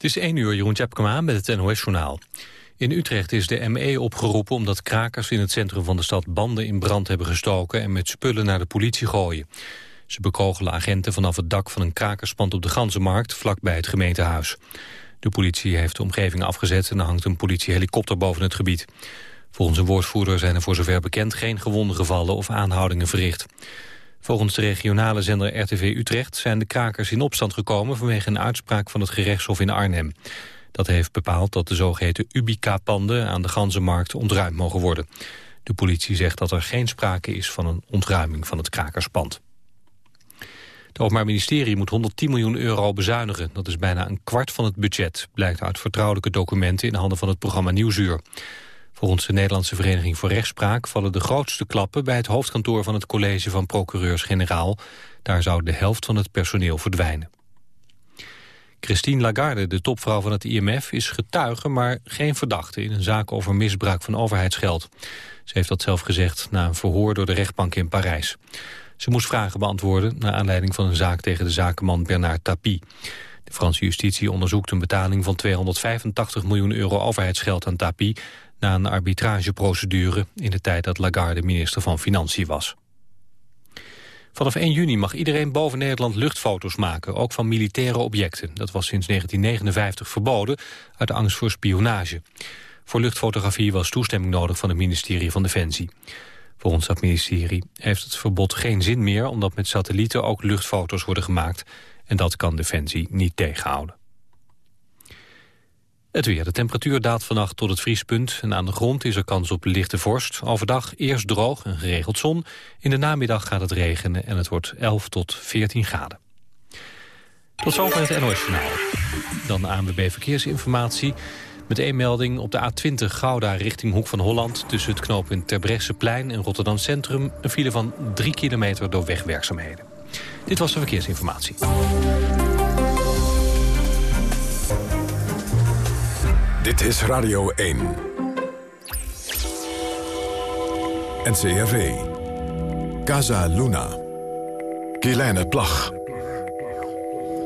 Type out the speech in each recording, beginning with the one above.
Het is 1 uur, Jeroen Tjepkema met het NOS-journaal. In Utrecht is de ME opgeroepen omdat krakers in het centrum van de stad banden in brand hebben gestoken en met spullen naar de politie gooien. Ze bekogelen agenten vanaf het dak van een krakerspand op de Ganzenmarkt, vlakbij het gemeentehuis. De politie heeft de omgeving afgezet en er hangt een politiehelikopter boven het gebied. Volgens een woordvoerder zijn er voor zover bekend geen gewonden gevallen of aanhoudingen verricht. Volgens de regionale zender RTV Utrecht zijn de krakers in opstand gekomen vanwege een uitspraak van het gerechtshof in Arnhem. Dat heeft bepaald dat de zogeheten Ubica-panden aan de Ganzenmarkt ontruimd mogen worden. De politie zegt dat er geen sprake is van een ontruiming van het krakerspand. Het Openbaar Ministerie moet 110 miljoen euro bezuinigen. Dat is bijna een kwart van het budget, blijkt uit vertrouwelijke documenten in handen van het programma Nieuwsuur. Volgens de Nederlandse Vereniging voor Rechtspraak vallen de grootste klappen bij het hoofdkantoor van het college van procureurs-generaal. Daar zou de helft van het personeel verdwijnen. Christine Lagarde, de topvrouw van het IMF, is getuige, maar geen verdachte in een zaak over misbruik van overheidsgeld. Ze heeft dat zelf gezegd na een verhoor door de rechtbank in Parijs. Ze moest vragen beantwoorden naar aanleiding van een zaak tegen de zakenman Bernard Tapie. De Franse justitie onderzoekt een betaling van 285 miljoen euro overheidsgeld aan Tapie na een arbitrageprocedure in de tijd dat Lagarde minister van Financiën was. Vanaf 1 juni mag iedereen boven Nederland luchtfoto's maken, ook van militaire objecten. Dat was sinds 1959 verboden, uit angst voor spionage. Voor luchtfotografie was toestemming nodig van het ministerie van Defensie. Volgens dat ministerie heeft het verbod geen zin meer... omdat met satellieten ook luchtfoto's worden gemaakt. En dat kan Defensie niet tegenhouden. Het weer. De temperatuur daalt vannacht tot het vriespunt... en aan de grond is er kans op lichte vorst. Overdag eerst droog en geregeld zon. In de namiddag gaat het regenen en het wordt 11 tot 14 graden. Tot zover het NOS Journaal. Dan ANWB Verkeersinformatie. Met één melding op de A20 Gouda richting Hoek van Holland... tussen het knooppunt Terbrechtseplein en Rotterdam Centrum... een file van 3 kilometer door wegwerkzaamheden. Dit was de verkeersinformatie. Dit is Radio 1. NCRV. Casa Luna. Kielijne Plag.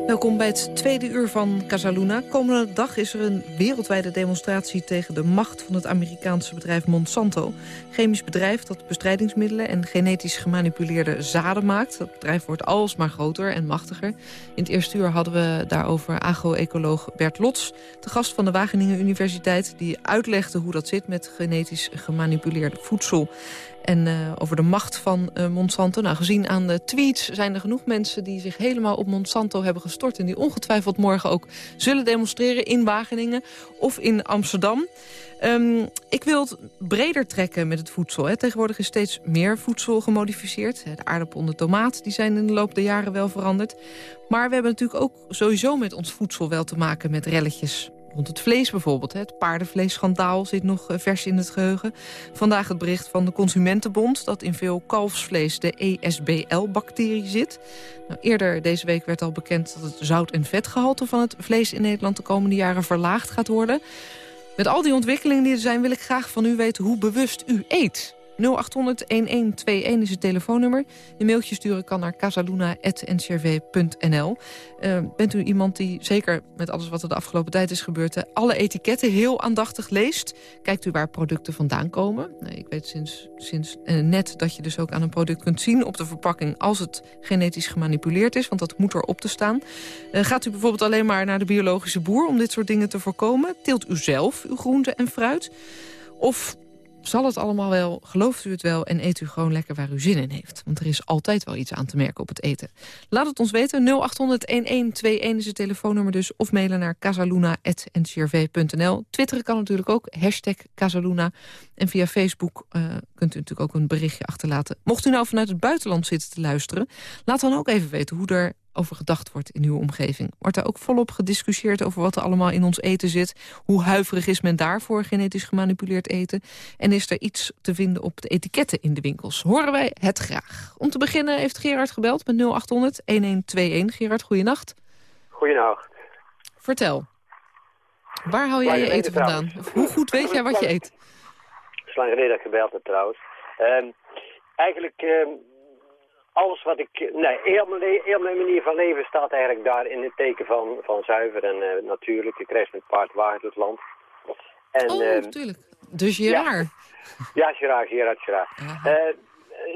Welkom bij het tweede uur van Casaluna. Komende dag is er een wereldwijde demonstratie tegen de macht van het Amerikaanse bedrijf Monsanto. Chemisch bedrijf dat bestrijdingsmiddelen en genetisch gemanipuleerde zaden maakt. Dat bedrijf wordt alsmaar groter en machtiger. In het eerste uur hadden we daarover agro-ecoloog Bert Lots, de gast van de Wageningen Universiteit, die uitlegde hoe dat zit met genetisch gemanipuleerd voedsel. En uh, over de macht van uh, Monsanto. Nou, gezien aan de tweets zijn er genoeg mensen die zich helemaal op Monsanto hebben gestort. En die ongetwijfeld morgen ook zullen demonstreren in Wageningen of in Amsterdam. Um, ik wil het breder trekken met het voedsel. Hè. Tegenwoordig is steeds meer voedsel gemodificeerd. De aardappel en de tomaat die zijn in de loop der jaren wel veranderd. Maar we hebben natuurlijk ook sowieso met ons voedsel wel te maken met relletjes. Rond het vlees bijvoorbeeld. Het paardenvleesschandaal zit nog eh, vers in het geheugen. Vandaag het bericht van de Consumentenbond... dat in veel kalfsvlees de ESBL-bacterie zit. Nou, eerder deze week werd al bekend dat het zout- en vetgehalte... van het vlees in Nederland de komende jaren verlaagd gaat worden. Met al die ontwikkelingen die er zijn... wil ik graag van u weten hoe bewust u eet. 0800-1121 is het telefoonnummer. Een mailtje sturen kan naar casaluna.ncrv.nl. Eh, bent u iemand die, zeker met alles wat er de afgelopen tijd is gebeurd... alle etiketten heel aandachtig leest? Kijkt u waar producten vandaan komen? Ik weet sinds, sinds uh, net dat je dus ook aan een product kunt zien op de verpakking... als het genetisch gemanipuleerd is, want dat moet erop te staan. Gaat u bijvoorbeeld alleen maar naar de biologische boer om dit soort dingen te voorkomen? Teelt u zelf uw groente en fruit? Of zal het allemaal wel, gelooft u het wel... en eet u gewoon lekker waar u zin in heeft. Want er is altijd wel iets aan te merken op het eten. Laat het ons weten, 0800-1121 is het telefoonnummer dus... of mailen naar casaluna.ncrv.nl. Twitteren kan natuurlijk ook, hashtag Casaluna. En via Facebook uh, kunt u natuurlijk ook een berichtje achterlaten. Mocht u nou vanuit het buitenland zitten te luisteren... laat dan ook even weten hoe er over gedacht wordt in uw omgeving. Wordt er ook volop gediscussieerd over wat er allemaal in ons eten zit? Hoe huiverig is men daarvoor genetisch gemanipuleerd eten? En is er iets te vinden op de etiketten in de winkels? Horen wij het graag. Om te beginnen heeft Gerard gebeld met 0800-1121. Gerard, goeienacht. Goeienacht. Vertel. Waar hou jij je eten vandaan? hoe goed weet jij wat je eet? Het is lang geleden dat ik gebeld heb trouwens. Uh, eigenlijk... Uh, alles wat ik... Nee, heel mijn, heel mijn manier van leven staat eigenlijk daar in het teken van, van zuiver en uh, natuurlijk. Ik reis met paard door het land. En, oh, natuurlijk. Dus Gerard. Ja, ja Gerard, Gerard, Gerard. Uh,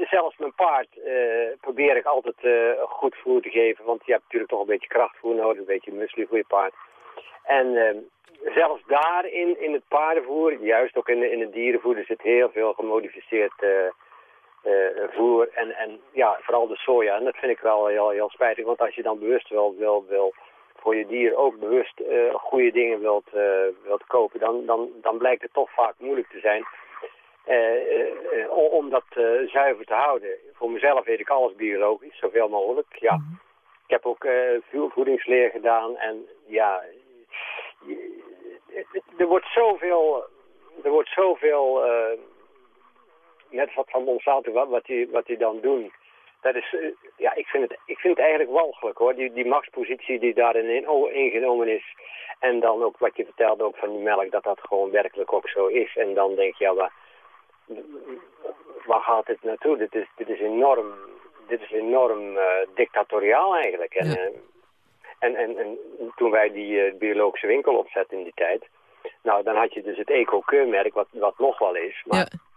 zelfs mijn paard uh, probeer ik altijd uh, goed voer te geven. Want je hebt natuurlijk toch een beetje krachtvoer nodig. Een beetje muesli voor je paard. En zelfs daarin, in het paardenvoer, juist ook in, in het dierenvoer, er zit heel veel gemodificeerd voer. En, en ja, vooral de soja. En dat vind ik wel heel, heel spijtig. Want als je dan bewust wel wil, wil voor je dier ook bewust uh, goede dingen wilt, uh, wilt kopen, dan, dan, dan blijkt het toch vaak moeilijk te zijn om dat zuiver te houden. Voor mezelf weet ik alles biologisch, zoveel mogelijk. Ja. Mhm. Ik heb ook veel voedingsleer gedaan en ja, er wordt zoveel, er wordt zoveel, net wat van Monsanto, wat, wat, die, wat die dan doen dat is, eh, ja, ik vind, het, ik vind het eigenlijk walgelijk hoor. Die, die machtspositie die daarin in, oh, ingenomen is. En dan ook wat je vertelde ook van die melk, dat dat gewoon werkelijk ook zo is. En dan denk je, ja, waar, waar gaat dit naartoe? Dit is, dit is enorm, dit is enorm uh, dictatoriaal eigenlijk. En, uh, en, en, en, toen wij die uh, biologische winkel opzetten in die tijd... Nou, dan had je dus het eco-keurmerk, wat, wat nog wel is. Maar ja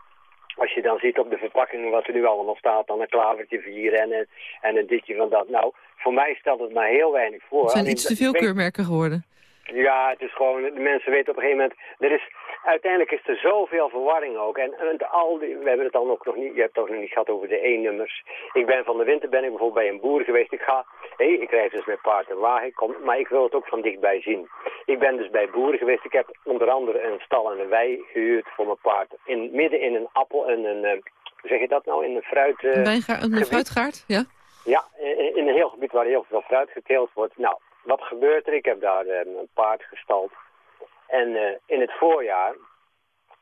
als je dan ziet op de verpakking wat er nu allemaal staat, dan een klavertje vier en een, en een ditje van dat. Nou, voor mij stelt het maar heel weinig voor. Het zijn iets te veel keurmerken geworden. Ja, het is gewoon, de mensen weten op een gegeven moment, er is, uiteindelijk is er zoveel verwarring ook. En, en al die, we hebben het dan ook nog niet, je hebt het ook nog niet gehad over de E-nummers. Ik ben van de winter ben ik bijvoorbeeld bij een boer geweest. Ik ga, hé, hey, ik rijd dus met paard en wagen, kom, maar ik wil het ook van dichtbij zien. Ik ben dus bij boeren geweest. Ik heb onder andere een stal en een wei gehuurd voor mijn paard. In, midden in een appel en een, uh, hoe zeg je dat nou, in een fruit... Uh, een, een fruitgaard, ja? Ja, in, in een heel gebied waar heel veel fruit geteeld wordt. Nou, wat gebeurt er? Ik heb daar uh, een paard gestald. En uh, in het voorjaar,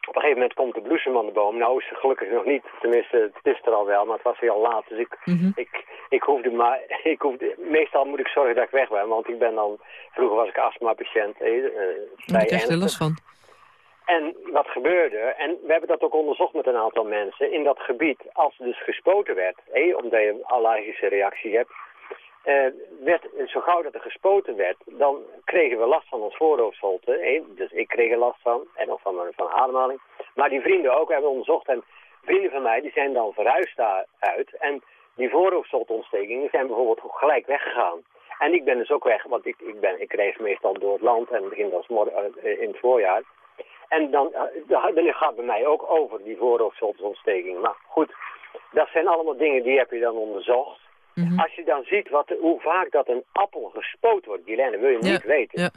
op een gegeven moment komt de bloesem aan de boom. Nou is het gelukkig nog niet, tenminste het is er al wel, maar het was heel laat. Dus ik, mm -hmm. ik, ik hoefde maar, ik hoefde, meestal moet ik zorgen dat ik weg ben. Want ik ben dan, vroeger was ik astma-patiënt. Eh, Daar je last van. En wat gebeurde, en we hebben dat ook onderzocht met een aantal mensen, in dat gebied, als er dus gespoten werd, hé, omdat je een allergische reactie hebt, werd, zo gauw dat er gespoten werd, dan kregen we last van ons voorhoofdholte. Dus ik kreeg er last van, en ook van, van ademhaling. Maar die vrienden ook, hebben onderzocht. En vrienden van mij, die zijn dan verhuisd daaruit. En die voorhoofdholteontstekingen zijn bijvoorbeeld gelijk weggegaan. En ik ben dus ook weg, want ik, ik, ben, ik reis meestal door het land en begin morgen, uh, in het voorjaar. En dan, dan gaat bij mij ook over die voorhoofdholteontsteking. Maar goed, dat zijn allemaal dingen die heb je dan onderzocht. Mhm. Als je dan ziet wat, hoe vaak dat een appel gespoot wordt, Guilaine, wil je niet weten. Ja.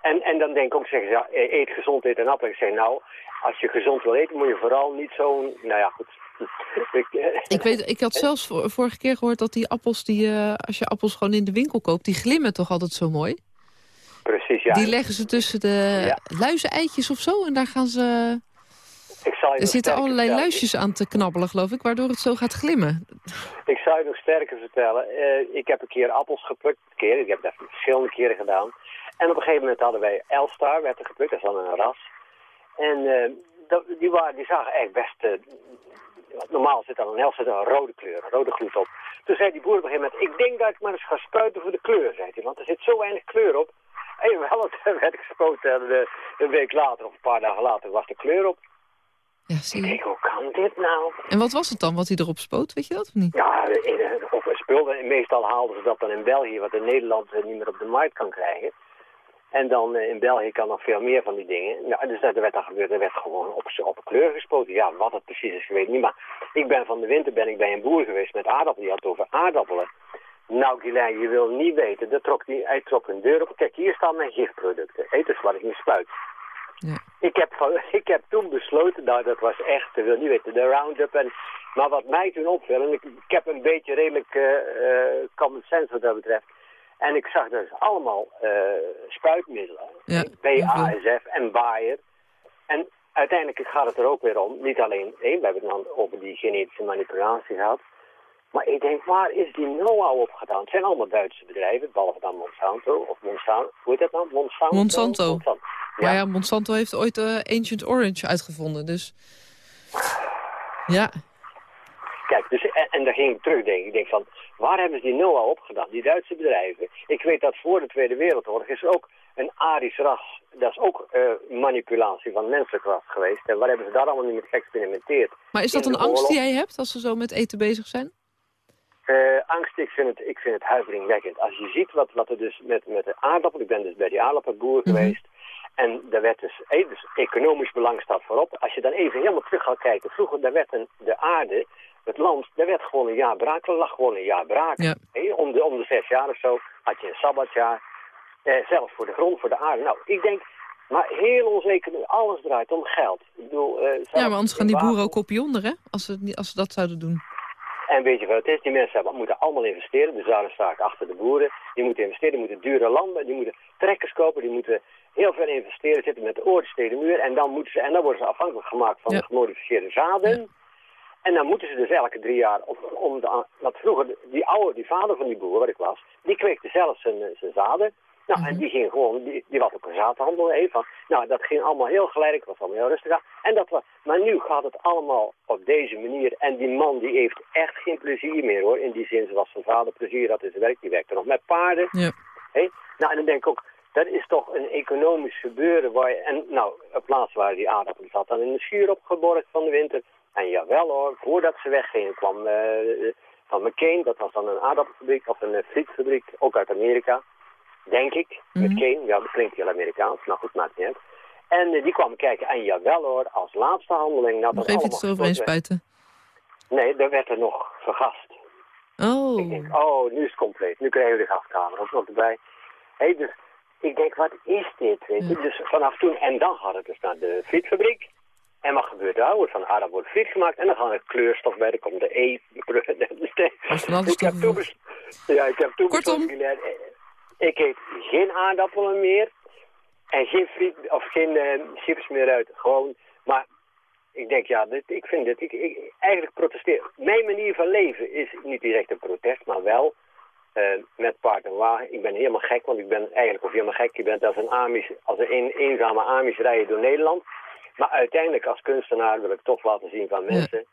En, en dan denk ik ook, zeggen ze, e- eet gezond, eet een appel. Ik zeg, nou, als je gezond wil eten, moet je vooral niet zo'n, nou ja, goed. ik, weet, ik had zelfs vorige keer gehoord dat die appels, die, uh, als je appels gewoon in de winkel koopt, die glimmen toch altijd zo mooi? Precies, ja. Die leggen ze tussen de ja. luizeneitjes of zo en daar gaan ze... Ik zal je er zitten allerlei luisjes aan te knabbelen, geloof ik, waardoor het zo gaat glimmen. Ik zou je nog sterker vertellen. Uh, ik heb een keer appels geplukt. Een keer, ik heb dat verschillende keren gedaan. En op een gegeven moment hadden wij Elstar, werd er geplukt, dat is dan een ras. En uh, dat, die, waren, die zagen echt best... Uh, normaal zit dan een Elstar een rode kleur, een rode gloed op. Toen zei die boer op een gegeven moment... Ik denk dat ik maar eens ga spuiten voor de kleur, zei hij. Want er zit zo weinig kleur op. En wel, werd gespoten en een week later of een paar dagen later was de kleur op. Ja, zie je. Ik denk, hoe kan dit nou? En wat was het dan, wat hij erop spoot? Weet je dat of niet? Ja, een spul. Meestal haalden ze dat dan in België, wat in Nederland niet meer op de markt kan krijgen. En dan in België kan nog veel meer van die dingen. Ja, dus dat werd dan gebeurd. Er werd gewoon op, op kleur gespoten. Ja, wat het precies is, ik weet niet. Maar ik ben van de winter ben ik bij een boer geweest met aardappelen. Die had over aardappelen. Nou, Guilain, je wil niet weten. Dat trok die, hij trok een deur op. Kijk, hier staan mijn giftproducten. Eters wat ik niet spuit. Ja. Ik, heb, ik heb toen besloten, nou dat was echt, ik wil niet weten, de Roundup. En, maar wat mij toen opviel, en ik, ik heb een beetje redelijk uh, uh, common sense wat dat betreft. En ik zag dus allemaal uh, spuitmiddelen, ja. BASF en Bayer. En uiteindelijk gaat het er ook weer om, niet alleen, één, we hebben het dan over die genetische manipulatie gehad. Maar ik denk, waar is die know-how op gedaan? Het zijn allemaal Duitse bedrijven, behalve dan Monsanto. Of Monsanto, hoe heet dat nou? Monsanto? Monsanto. Monsanto. Ja. Maar ja, Monsanto heeft ooit uh, Ancient Orange uitgevonden, dus... Ja. Kijk, dus, en, en daar ging ik terugdenken. Ik denk van, waar hebben ze die al opgedaan? Die Duitse bedrijven. Ik weet dat voor de Tweede Wereldoorlog is ook een Arisch ras. Dat is ook uh, manipulatie van menselijk ras geweest. En waar hebben ze daar allemaal niet mee geëxperimenteerd? Maar is dat een angst die jij hebt als ze zo met eten bezig zijn? Uh, angst, ik vind, het, ik vind het huiveringwekkend. Als je ziet wat, wat er dus met, met de aardappel... Ik ben dus bij die aardappelboer mhm. geweest. En daar werd dus, eh, dus economisch belang staat voorop. Als je dan even helemaal terug gaat kijken. Vroeger, daar werd een, de aarde, het land, daar werd gewoon een jaar braak. Er lag gewoon een jaar braak. Ja. om, de, om de zes jaar of zo had je een sabbatjaar. Eh, zelfs voor de grond, voor de aarde. Nou, ik denk, maar heel onzeker, alles draait om geld. Ik bedoel, uh, ja, maar anders gaan die boeren ook op je onder, hè? Als ze, als ze dat zouden doen. En weet je wat het is? Die mensen hebben, moeten allemaal investeren. Dus daarom sta ik achter de boeren. Die moeten investeren, die moeten dure landen, die moeten trekkers kopen, die moeten heel veel investeren, zitten met de tegen de muur. En dan, moeten ze, en dan worden ze afhankelijk gemaakt van de gemodificeerde zaden. En dan moeten ze dus elke drie jaar, om, om de, wat vroeger, die oude, die vader van die boer waar ik was, die kweekte zelf zijn, zijn zaden. Nou, en mhm. die ging gewoon, die, die was op een zaadhandel even. Nou, dat ging allemaal heel geleidelijk, was allemaal heel rustig aan. En dat was, maar nu gaat het allemaal op deze manier. En die man die heeft echt geen plezier meer hoor. In die zin, zoals zijn vader plezier had in zijn werk. Die werkte nog met paarden. Ja. Hey? Nou, en dan denk ik ook, dat is toch een economisch gebeuren. Waar je, en nou, op plaats waar die aardappelen zat dan in de schuur opgeborgen van de winter. En jawel hoor, voordat ze weggingen kwam uh, van McCain, dat was dan een aardappelfabriek of een frietfabriek, ook uit Amerika denk ik, met mhm. Kane. Ja, dat klinkt heel Amerikaans, nou goed, maakt niet uit. En uh, die kwam kijken en jawel hoor, als laatste handeling... Nou, nog even iets eroverheen spuiten. Nee, daar werd er nog vergast. Oh. Ik denk, oh, nu is het compleet. Nu krijgen we de gaskamer ook nog erbij. Hey, dus ik denk, wat is dit? Weet je? Dus vanaf toen, en dan gaat het dus naar de fietsfabriek. En wat gebeurt daar? Wordt van aardappel wordt fiets gemaakt en dan gaan er kleurstof bij. Dan komt de E. ik heb ja, ik heb toen Kortom, ik eet geen aardappelen meer. En geen friet of geen uh, chips meer uit. Gewoon, maar ik denk, ja, dit, ik vind dit, ik, ik, eigenlijk protesteer. Mijn manier van leven is niet direct een protest, maar wel uh, met paard en wagen. Ik ben helemaal gek, want ik ben eigenlijk, of helemaal gek, je bent als een, Amish, als een, een eenzame Amish rijden door Nederland. Maar uiteindelijk als kunstenaar wil ik toch laten zien van mensen...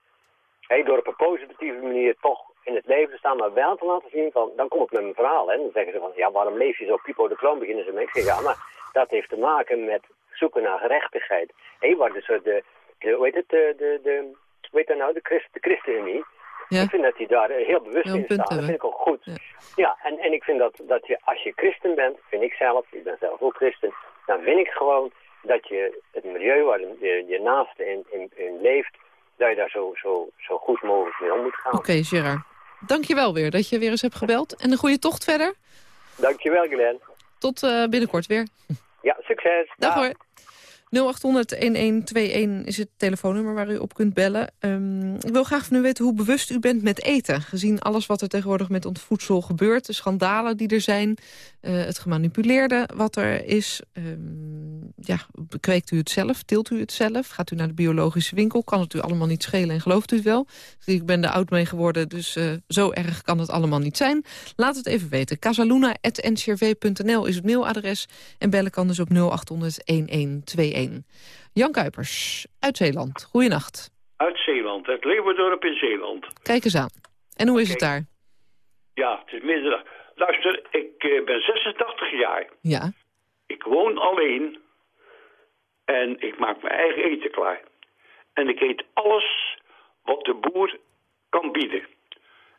Hey, door op een positieve manier toch in het leven te staan, maar wel te laten zien van, dan kom ik met mijn verhaal. Hè. Dan zeggen ze van, ja, waarom leef je zo Pipo de Kloon, beginnen ze mee. Ik zeg, ja, maar dat heeft te maken met zoeken naar gerechtigheid. Hé, waar dus de, de, hoe heet het, de, de, de weet dat nou, de, Christ, de ChristenUnie. Ja. Ik vind dat hij daar heel bewust in staat. Dat vind ik ook goed. Ja, ja en, en ik vind dat, dat je, als je christen bent, vind ik zelf, ik ben zelf ook christen, dan vind ik gewoon dat je het milieu waar je, je naaste in, in, in leeft, dat je daar zo, zo, zo goed mogelijk mee om moet gaan. Oké, okay, Gerard. Dank je wel weer dat je weer eens hebt gebeld. En een goede tocht verder. Dank je wel, Glenn. Tot uh, binnenkort weer. Ja, succes. Dag, Dag. hoor. 0800-1121 is het telefoonnummer waar u op kunt bellen. Um, ik wil graag van u weten hoe bewust u bent met eten. Gezien alles wat er tegenwoordig met ons voedsel gebeurt. De schandalen die er zijn. Uh, het gemanipuleerde wat er is. Um, ja, kweekt u het zelf? Tilt u het zelf? Gaat u naar de biologische winkel? Kan het u allemaal niet schelen en gelooft u het wel? Ik ben er oud mee geworden, dus uh, zo erg kan het allemaal niet zijn. Laat het even weten. casaluna.ncrv.nl is het mailadres. En bellen kan dus op 0800 1121. Jan Kuipers, uit Zeeland. Goeienacht. Uit Zeeland, het Leeuwendorp in Zeeland. Kijk eens aan. En hoe is het daar? Ja, het is middag. Luister, ik uh, ben 86 jaar. Ja. Ik woon alleen. En ik maak mijn eigen eten klaar. En ik eet alles wat de boer kan bieden.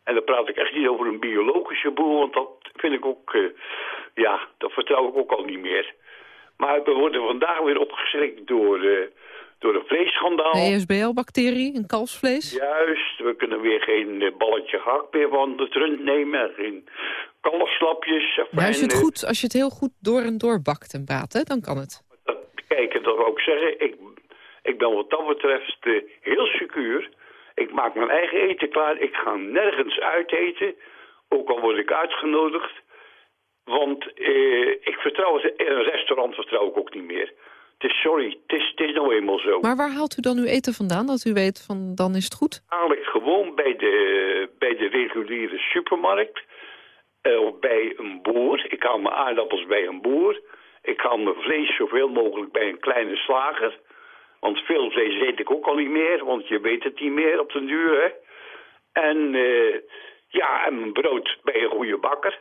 En dan praat ik echt niet over een biologische boer, want dat vind ik ook, uh, ja, dat vertrouw ik ook al niet meer. Maar we worden vandaag weer opgeschrikt door, uh, door een vleesschandaal. De ESBL-bacterie in kalfsvlees? Juist, we kunnen weer geen eh, balletje gehakt meer van de rund nemen. Geen kalfslapjes. Ja, als, je het goed, als je het heel goed door en door bakt en baat, hè, dan kan het. kijk, dat wil ook zeggen, ik, ik ben wat dat betreft uh, heel secuur. Ik maak mijn eigen eten klaar. Ik ga nergens uit eten. Ook al word ik uitgenodigd. Want eh, ik vertrouw een restaurant vertrouw ik ook niet meer. Het is sorry, het is, het is nou eenmaal zo. Maar waar haalt u dan uw eten vandaan, dat u weet van dan is het goed? Haal ik gewoon bij de, bij de reguliere supermarkt. Uh, of bij een boer. Ik haal mijn aardappels bij een boer. Ik haal mijn vlees zoveel mogelijk bij een kleine slager. Want veel vlees eet ik ook al niet meer, want je weet het niet meer op den duur, hè. En eh, ja, en mijn brood bij een goede bakker.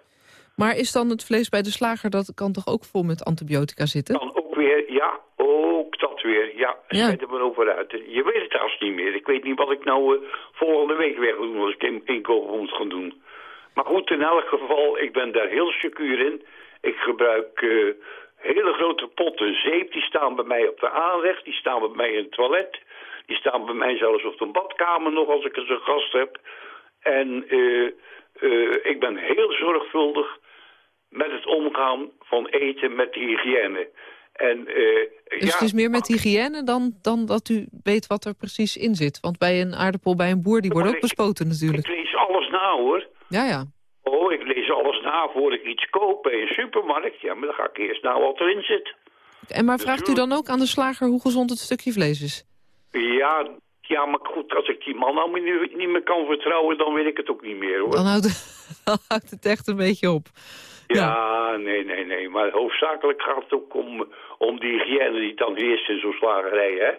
Maar is dan het vlees bij de slager, dat kan toch ook vol met antibiotica zitten? Dan ook weer, ja, ook dat weer. Ja, Ja. er maar over uit. Je weet het als niet meer. Ik weet niet wat ik nou eh, volgende week weer ga doen als ik in- inkopen moet gaan doen. Maar goed, in elk geval, ik ben daar heel secuur in. Ik gebruik eh, hele grote potten zeep. Die staan bij mij op de aanrecht. Die staan bij mij in het toilet. Die staan bij mij zelfs op de badkamer nog als ik eens een gast heb. En eh, eh, ik ben heel zorgvuldig met het omgaan van eten met de hygiëne. En, eh, Dus ja, het is meer met hygiëne dan, dan dat u weet wat er precies in zit. Want bij een aardappel bij een boer, die wordt ook ik- bespoten natuurlijk. Ik lees alles na hoor. Ja, ja. Oh, ik lees alles na voor ik iets koop bij een supermarkt. Ja, maar dan ga ik eerst na wat erin zit. En maar vraagt u dan ook aan de slager hoe gezond het stukje vlees is? Ja, ja, maar goed, als ik die man nou niet, niet meer kan vertrouwen, dan weet ik het ook niet meer hoor. Dan houdt, dan houdt het echt een beetje op. Ja, nee, nee, nee. Maar hoofdzakelijk gaat het ook om, om die hygiëne die dan heerst in zo'n slagerij, hè.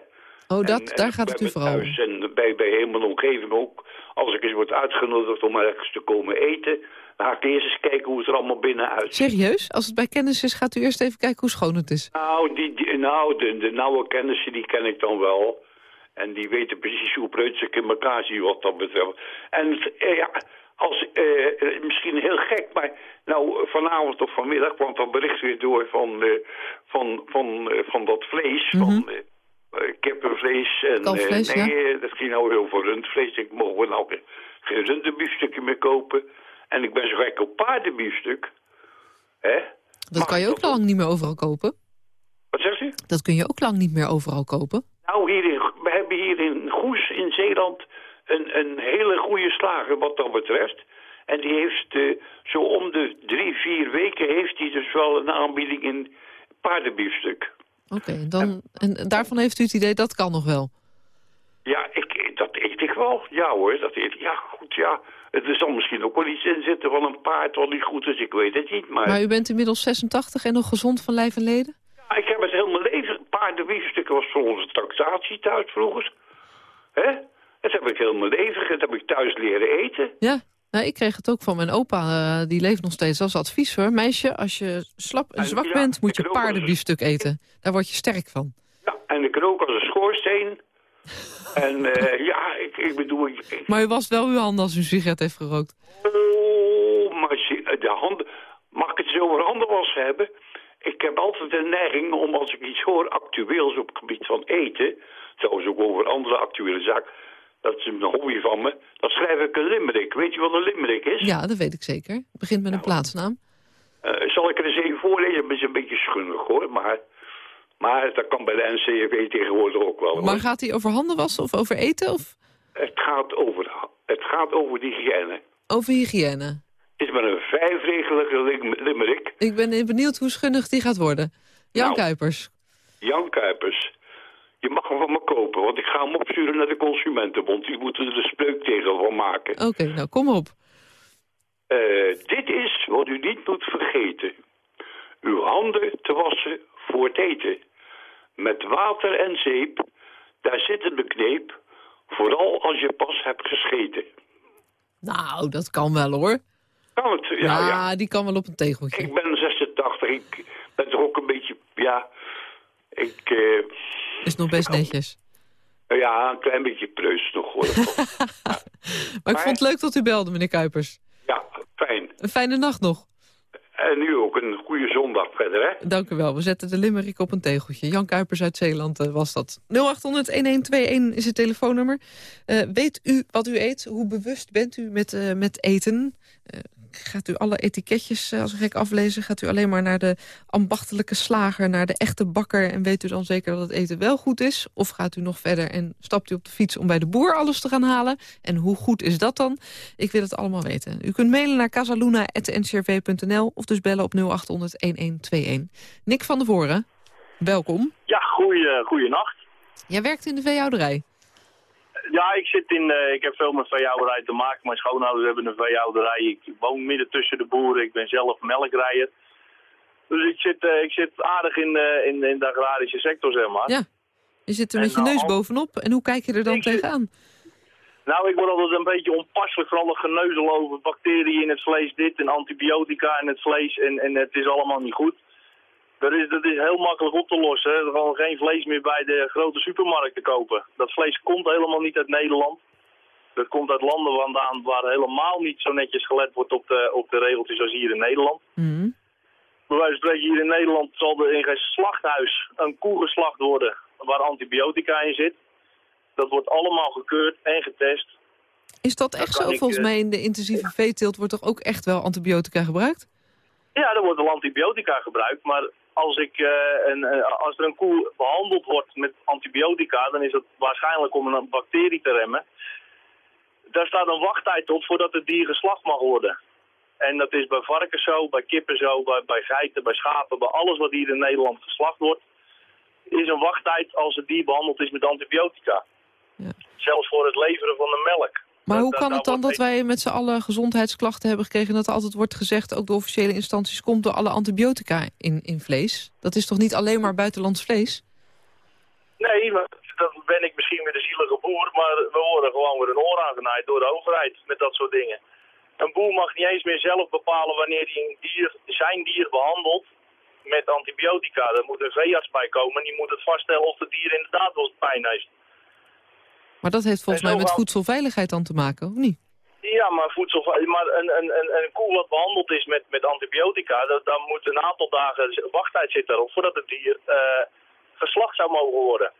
Oh, dat, En- en daar gaat het u vooral om. En bij, bij mijn omgeving ook. Als ik eens word uitgenodigd om ergens te komen eten... dan ga ik eerst eens kijken hoe het er allemaal binnen uitziet. Serieus? Als het bij kennis is, gaat u eerst even kijken hoe schoon het is. Nou, die, die- nou de, de nauwe kennissen die ken ik dan wel. En die weten precies hoe preuts ik in elkaar wat dat betreft. En eh, ja, als, eh, misschien heel gek, maar nou vanavond of vanmiddag kwam dat bericht weer door van, eh, van, van, eh, van dat vlees. Van eh, eh, kippenvlees en Kalfvlees, eh, nee, eh, dat ging nou heel veel rundvlees. Ik mogen we nou geen runderbiefstukje meer kopen. En ik ben zo gek op paardenbiefstuk. Hè? Dat Mag kan je ook lang niet meer overal kopen. Wat zegt u? Dat kun je ook lang niet meer overal kopen. Nou, hier in, hebben hier in Goes in Zeeland een, een hele goede slager wat dat betreft. En die heeft eh, zo om de drie, vier weken heeft hij dus wel een aanbieding in paardenbiefstuk. Oké, dan en daarvan heeft u het idee dat kan nog wel. Ja, ik, dat eet ik wel. Ja hoor, dat eet ik. Ja, goed, ja. Er zal misschien ook wel iets in zitten van een paard wat niet goed is. Ik weet het niet, maar... Maar u bent inmiddels 86 en nog gezond van lijf en leden? Ja, ik heb het heel mijn leven... Paardenbiefstukken was voor onze taxatie thuis vroeger. Hè? Dat heb ik heel mijn leven. Dat heb ik thuis leren eten. Ja. Nou, ik kreeg het ook van mijn opa. eh, die leeft nog steeds als advies hoor. Meisje, als je slap en En zwak ja, bent, moet je paardenbiefstuk eten. Daar word je sterk van. Ja, en ik rook als een schoorsteen. en eh, ja, ik, ik bedoel... Ik, Maar u was wel uw handen als u een sigaret heeft gerookt. oh, maar de handen... Mag ik het eens over handenwas hebben? Ik heb altijd een neiging om als ik iets hoor actueels op het gebied van eten... trouwens ook over andere actuele zaken... dat is een hobby van me... dan schrijf ik een limerick. Weet je wat een limerick is? Ja, dat weet ik zeker. Het begint met een plaatsnaam. Eh, zal ik er eens even voorlezen? Het is een beetje schunnig hoor, maar... Maar dat kan bij de NCRV tegenwoordig ook wel. hoor. Maar gaat hij over handen wassen of over eten of Het gaat over, het gaat over hygiëne. over hygiëne? Is maar een vijfregelige lim- limerick. Ik ben benieuwd hoe schunnig die gaat worden. Jan Nou. Kuipers. Jan Kuipers, je mag hem van me kopen, want ik ga hem opsturen naar de Consumentenbond. Die moeten er de spreuk tegen van maken. Oké, nou kom op. Eh, dit is wat u niet moet vergeten. Uw handen te wassen voor het eten. Met water en zeep, daar zit een kneep. Vooral als je pas hebt gescheten. Nou, dat kan wel hoor. Kan het? Ja, Ja, ja. die kan wel op een tegeltje. Ik ben 86. Ik ben toch ook een beetje, ja... Ik, eh, Is nog best netjes. ja, een klein beetje preus nog hoor. Maar ik vond het leuk dat u belde, meneer Kuipers. ja, fijn. Een fijne nacht nog. En nu ook een goede zondag verder, hè? Dank u wel. We zetten de limerick op een tegeltje. Jan Kuipers uit Zeeland eh, was dat. 0800-1121 is het telefoonnummer. Eh, weet u wat u eet? Hoe bewust bent u met, eh, met eten? Gaat u alle etiketjes eh, als een gek aflezen? Gaat u alleen maar naar de ambachtelijke slager, naar de echte bakker... en weet u dan zeker dat het eten wel goed is? Of gaat u nog verder en stapt u op de fiets om bij de boer alles te gaan halen? En hoe goed is dat dan? Ik wil het allemaal weten. U kunt mailen naar casaluna.ncrv.nl of dus bellen op 0800-1121. Nick van der Voren, welkom. Ja, goeie, goeie nacht. Jij werkt in de veehouderij. Ja, ik, zit in, eh, ik heb veel met veehouderij te maken. Mijn schoonouders hebben een veehouderij. Ik woon midden tussen de boeren. Ik ben zelf melkrijder. Dus ik zit, eh, ik zit aardig in, eh, in, in de agrarische sector, zeg maar. Ja. Je zit er met je nou, neus bovenop. En hoe kijk je er dan tegenaan? Nou, ik word altijd een beetje onpasselijk voor alle geneuzel over bacteriën in het vlees, dit en antibiotica in het vlees en, en het is allemaal niet goed. Dat is, dat is heel makkelijk op te lossen. Er gewoon geen vlees meer bij de grote supermarkt te kopen. Dat vlees komt helemaal niet uit Nederland. Dat komt uit landen vandaan waar helemaal niet zo netjes gelet wordt op de, op de regeltjes als hier in Nederland. Mhm. Bij wijze van spreken, hier in Nederland zal er in geen slachthuis een koe geslacht worden waar antibiotica in zit. Dat wordt allemaal gekeurd en getest. Is dat echt zo? ik, Volgens eh, mij in de intensieve veeteelt wordt toch ook echt wel antibiotica gebruikt? Ja, er wordt wel antibiotica gebruikt, maar als, ik, eh, een, eh, als er een koe behandeld wordt met antibiotica, dan is dat waarschijnlijk om een bacterie te remmen. Daar staat een wachttijd op voordat het dier geslacht mag worden. En dat is bij varkens zo, bij kippen zo, bij, bij geiten, bij schapen, bij alles wat hier in Nederland geslacht wordt, is een wachttijd als het dier behandeld is met antibiotica. Ja. Zelfs voor het leveren van de melk. Maar Dat- hoe kan daar het dan dat wij met z'n allen gezondheidsklachten hebben gekregen... dat er altijd wordt gezegd, ook de officiële instanties... komt door alle antibiotica in, in vlees? Dat is toch niet alleen maar buitenlands vlees? Nee, maar dat ben ik misschien weer de zielige boer, maar we worden gewoon weer een oor aangenaaid door de overheid met dat soort dingen. Een boer mag niet eens meer zelf bepalen wanneer hij een dier, zijn dier behandelt met antibiotica. Er moet een veearts bij komen en die moet het vaststellen of het dier inderdaad wel pijn heeft. Maar dat heeft volgens En mij met voedselveiligheid dan te maken, of niet? Ja, maar voedsel, maar een, een, een, een koe wat behandeld is met, met antibiotica, dat, dan moet een aantal dagen wachttijd zitten erop voordat het dier eh, geslacht zou mogen worden.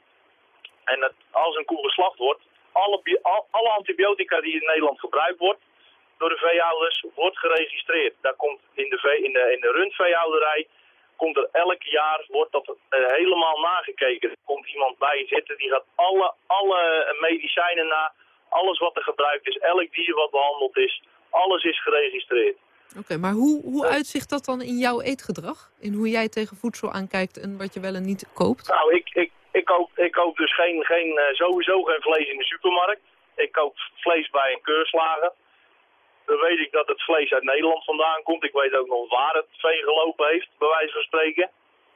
En dat, als een koe geslacht wordt, alle, alle antibiotica die in Nederland gebruikt wordt door de veehouders, wordt geregistreerd. Daar komt in de, vee, in de, in de rundveehouderij, komt er elk jaar, wordt dat eh, helemaal nagekeken. Er komt iemand bij zitten, die gaat alle, alle medicijnen na, alles wat er gebruikt is, elk dier wat behandeld is, alles is geregistreerd. Oké, maar hoe, hoe uitzicht dat dan in jouw eetgedrag? In hoe jij tegen voedsel aankijkt en wat je wel en niet koopt? Nou, ik, ik, ik, koop, ik koop dus geen, geen, eh, sowieso geen vlees in de supermarkt. Ik koop vlees bij een keurslager. Dan weet ik dat het vlees uit Nederland vandaan komt. Ik weet ook nog waar het vee gelopen heeft, bij wijze van spreken.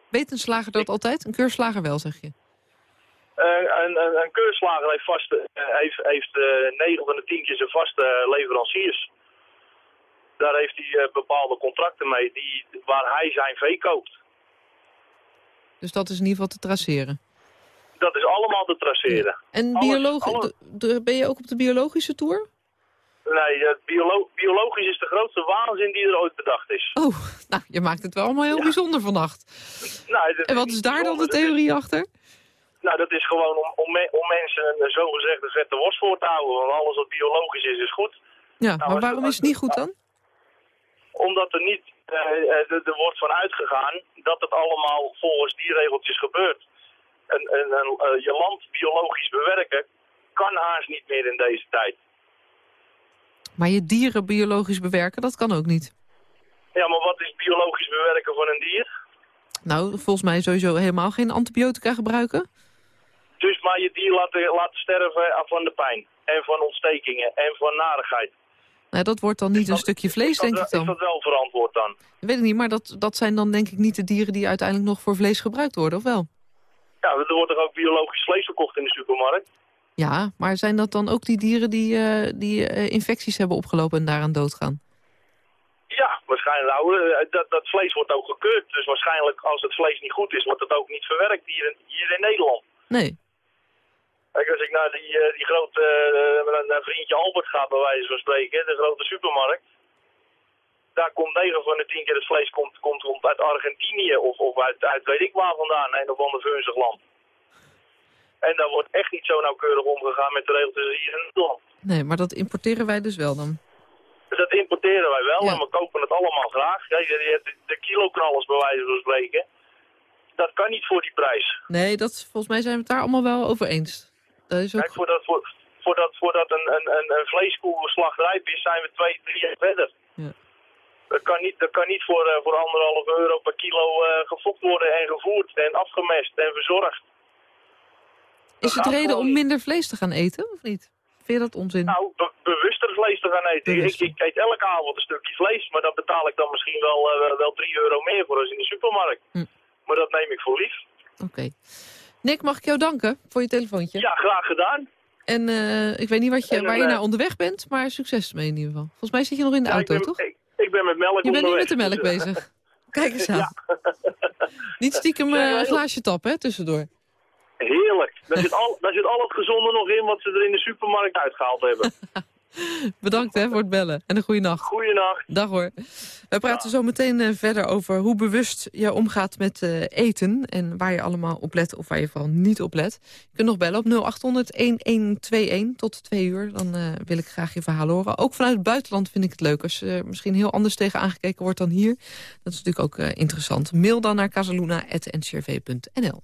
Weet een slager dat altijd? Een keurslager wel, zeg je? Eh, een, een, een keurslager heeft, vaste, eh, heeft, heeft eh, 9 van de 10 keer zijn vaste leveranciers. Daar heeft hij bepaalde contracten mee die, waar hij zijn vee koopt. Dus dat is in ieder geval te traceren. Dat is allemaal te traceren. En biologisch, ben je ook op de biologische tour? Nee, eh, biolo- biologisch is de grootste waanzin die er ooit bedacht is. Oh, nou, je maakt het wel allemaal heel bijzonder vannacht. Nou, En wat is daar dan de theorie achter? nou, dat is gewoon om, om, me- om mensen een zogezegde vette worst voor te houden. Want alles wat biologisch is, is goed. Ja, Nou, maar waarom is het niet goed dan? Omdat er niet, eh, eh, er, er wordt van uitgegaan dat het allemaal volgens die regeltjes gebeurt. En, en, en, eh, je land biologisch bewerken kan haast niet meer in deze tijd. Maar je dieren biologisch bewerken, dat kan ook niet. Ja, maar wat is biologisch bewerken van een dier? Nou, volgens mij sowieso helemaal geen antibiotica gebruiken. Dus maar je dier laten, laten sterven van de pijn. En van ontstekingen en van narigheid. Nou, dat wordt dan niet een stukje vlees, dat, denk ik dan. Is dat wel verantwoord dan? Weet ik niet, maar dat, dat zijn dan denk ik niet de dieren die uiteindelijk nog voor vlees gebruikt worden, of wel? Ja, er wordt toch ook biologisch vlees verkocht in de supermarkt? Ja, maar zijn dat dan ook die dieren die, eh, die eh, infecties hebben opgelopen en daaraan doodgaan? Ja, waarschijnlijk. Nou, eh, dat, dat vlees wordt ook gekeurd. Dus waarschijnlijk als het vlees niet goed is, wordt het ook niet verwerkt hier in, hier in Nederland. Nee. Kijk, als ik naar die, die grote, naar vriendje Albert ga, bij wijze van spreken, de grote supermarkt. Daar komt 9 van de 10 keer het vlees komt, komt, komt uit Argentinië of, of uit, uit weet ik waar vandaan, een of ander vunzig land. En daar wordt echt niet zo nauwkeurig omgegaan met de regeltjes hier in Nederland. Nee, maar dat importeren wij dus wel dan. Dat importeren wij wel Ja. en we kopen het allemaal graag. Kijk, je hebt de, de kiloknallers bij wijze van spreken. Dat kan niet voor die prijs. Nee, dat, volgens mij zijn we het daar allemaal wel over eens. Dat is ook... Kijk, voordat, voor, voordat, voordat een, een, een, een vleeskoe slachtrijp is, zijn we twee, drie jaar verder. Ja. Dat kan niet, dat kan niet voor, eh, voor anderhalf euro per kilo eh gefokt worden en gevoerd en afgemest en verzorgd. Is het reden om minder vlees te gaan eten, of niet? Vind je dat onzin? Nou, be- bewuster vlees te gaan eten. Ik, ik eet elke avond een stukje vlees, maar daar betaal ik dan misschien wel, eh, wel 3 euro meer voor als in de supermarkt. Hm. Maar dat neem ik voor lief. Oké. Nick, mag ik jou danken voor je telefoontje? Ja, graag gedaan. En eh, ik weet niet wat je, En waar je eh, naar onderweg bent, maar succes mee in ieder geval. Volgens mij zit je nog in de Ja, auto, ik ben, toch? Ik, ik ben met melk Je bent nu met de melk bezig. Kijk eens aan. Ja. Niet stiekem een glaasje tappen, hè, tussendoor. Heerlijk. Daar zit, al, daar zit al het gezonde nog in wat ze er in de supermarkt uitgehaald hebben. Bedankt hè, voor het bellen. En een goede nacht. Goeienacht. Dag hoor. Wij praten zo meteen eh, verder over hoe bewust je omgaat met eh, eten... en waar je allemaal op let of waar je vooral niet op let. Je kunt nog bellen op 0800-1121 tot twee uur. Dan eh, wil ik graag je verhaal horen. Ook vanuit het buitenland vind ik het leuk. Als er misschien heel anders tegen aangekeken wordt dan hier. Dat is natuurlijk ook interessant. Mail dan naar casaluna.ncrv.nl.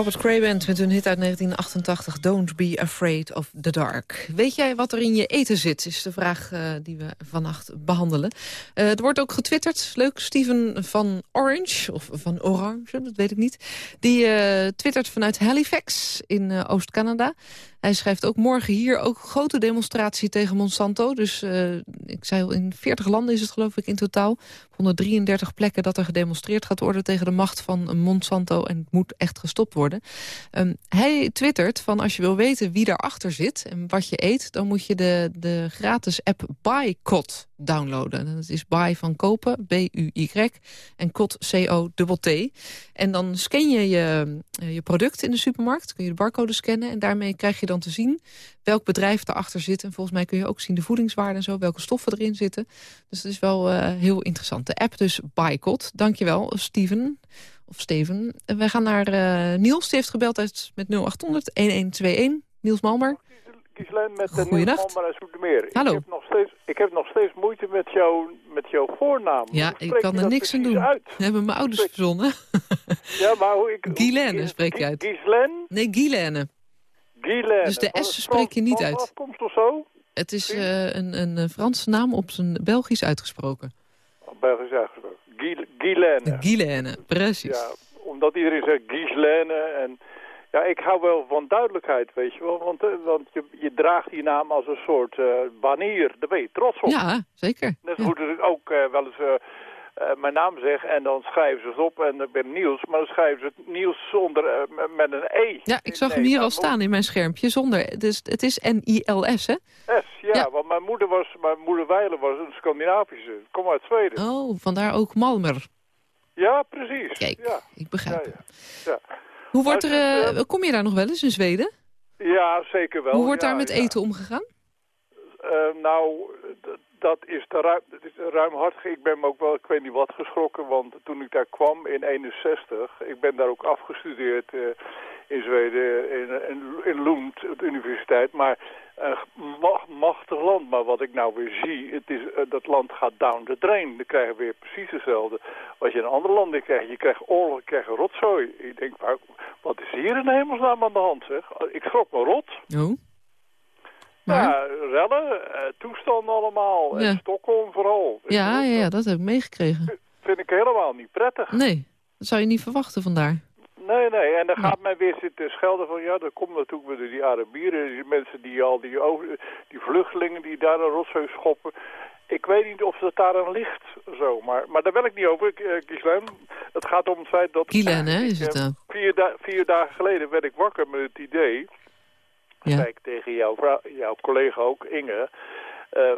Robert Crayband met hun hit uit 1988, Don't Be Afraid of the Dark. Weet jij wat er in je eten zit, is de vraag eh, die we vannacht behandelen. Eh, er wordt ook getwitterd, leuk, Steven van Orange, of van Orange, dat weet ik niet. Die eh, twittert vanuit Halifax in Oost-Canada. Hij schrijft ook morgen hier ook grote demonstratie tegen Monsanto. Dus eh, ik zei al, in 40 landen is het geloof ik in totaal. 133 plekken dat er gedemonstreerd gaat worden tegen de macht van Monsanto. En het moet echt gestopt worden. Ehm, hij twittert van als je wil weten wie daarachter zit en wat je eet... dan moet je de, de gratis app Boycott downloaden. En Dat is buy van kopen, B-U-Y, en kot, C-O-T-T. En dan scan je je, eh, je product in de supermarkt, kun je de barcode scannen... en daarmee krijg je dan te zien welk bedrijf erachter zit. En volgens mij kun je ook zien de voedingswaarde en zo, welke stoffen erin zitten. Dus het is wel eh, heel interessant. De app dus Bykot. Dankjewel, Steven. Of Steven. En wij gaan naar eh, Niels, die heeft gebeld uit met 0800 1121. Niels Malmer. Kieslen met de Zoetermeer. Hallo. Ik heb, nog steeds, ik heb nog steeds moeite met, jou, met jouw voornaam. Ja, ik kan er niks aan doen. Uit? Dat hebben mijn ouders Spreek- verzonnen. Ja, maar hoe ik... Guilaine spreek je uit. Gislen? Nee, Guilaine. Guilaine. Dus de S spreek je niet uit. afkomst of zo? Het is eh, een, een eh, Franse naam op zijn Belgisch uitgesproken. Belgisch uitgesproken. Guil- Guilaine. Guilaine, precies. Ja, omdat iedereen zegt Gislaine en... Ja, ik hou wel van duidelijkheid, weet je wel. Want, eh, want je, je draagt die naam als een soort eh banier. Daar ben je trots op. Ja, zeker. Net Ja. goed dat ik ook eh, wel eens mijn naam zeg en dan schrijven ze het op en ik ben Niels. Maar dan schrijven ze het Niels zonder, met een E. Ja, ik zag Nee, hem hier al staan in mijn schermpje zonder. Dus het is N-I-L-S, hè? S, ja, Ja. want mijn moeder was, mijn moeder Weiler was een Scandinavische. Ik kom uit Zweden. Oh, vandaar ook Malmer. Ja, precies. Kijk, Ja, ik begrijp het. ja. ja. Hoe wordt er, het, eh, kom je daar nog wel eens in Zweden? Ja, zeker wel. Hoe wordt ja, daar met ja. eten omgegaan? Eh, nou, dat is te ruim, dat is ruimhartig. Ik ben me ook wel, ik weet niet wat, geschrokken. Want toen ik daar kwam in 61, ik ben daar ook afgestudeerd eh, in Zweden, in, in, in Lund, de universiteit. Maar machtig land. Maar wat ik nou weer zie, het is, eh, dat land gaat down the drain. Dan krijgen we weer precies hetzelfde wat je in andere landen krijgt. Je krijgt oorlog, je krijgt rotzooi. Ik denk, wat is hier in hemelsnaam aan de hand, zeg? Ik schrok me rot. Oh. Maar, Ja, rellen, eh, toestanden allemaal. En. Stockholm vooral. Ja, ja, ja, dat dat heb ik meegekregen. vind ik helemaal niet prettig. Nee, dat zou je niet verwachten vandaar. Nee, nee. En dan Ja. gaat men weer zitten schelden van... ja, dat komt natuurlijk weer die Arabieren. Die mensen die al die, over, die vluchtelingen die daar een rotzooi schoppen. Ik weet niet of dat daar aan ligt, zo. Maar, maar daar wil ik niet over, uh, Gislaine. Het gaat om het feit dat... Guylaine, hè, is het eh, dan? Vier, da- vier dagen geleden werd ik wakker met het idee... Ja. ik tegen jouw, vrouw, jouw collega ook, Inge... eh,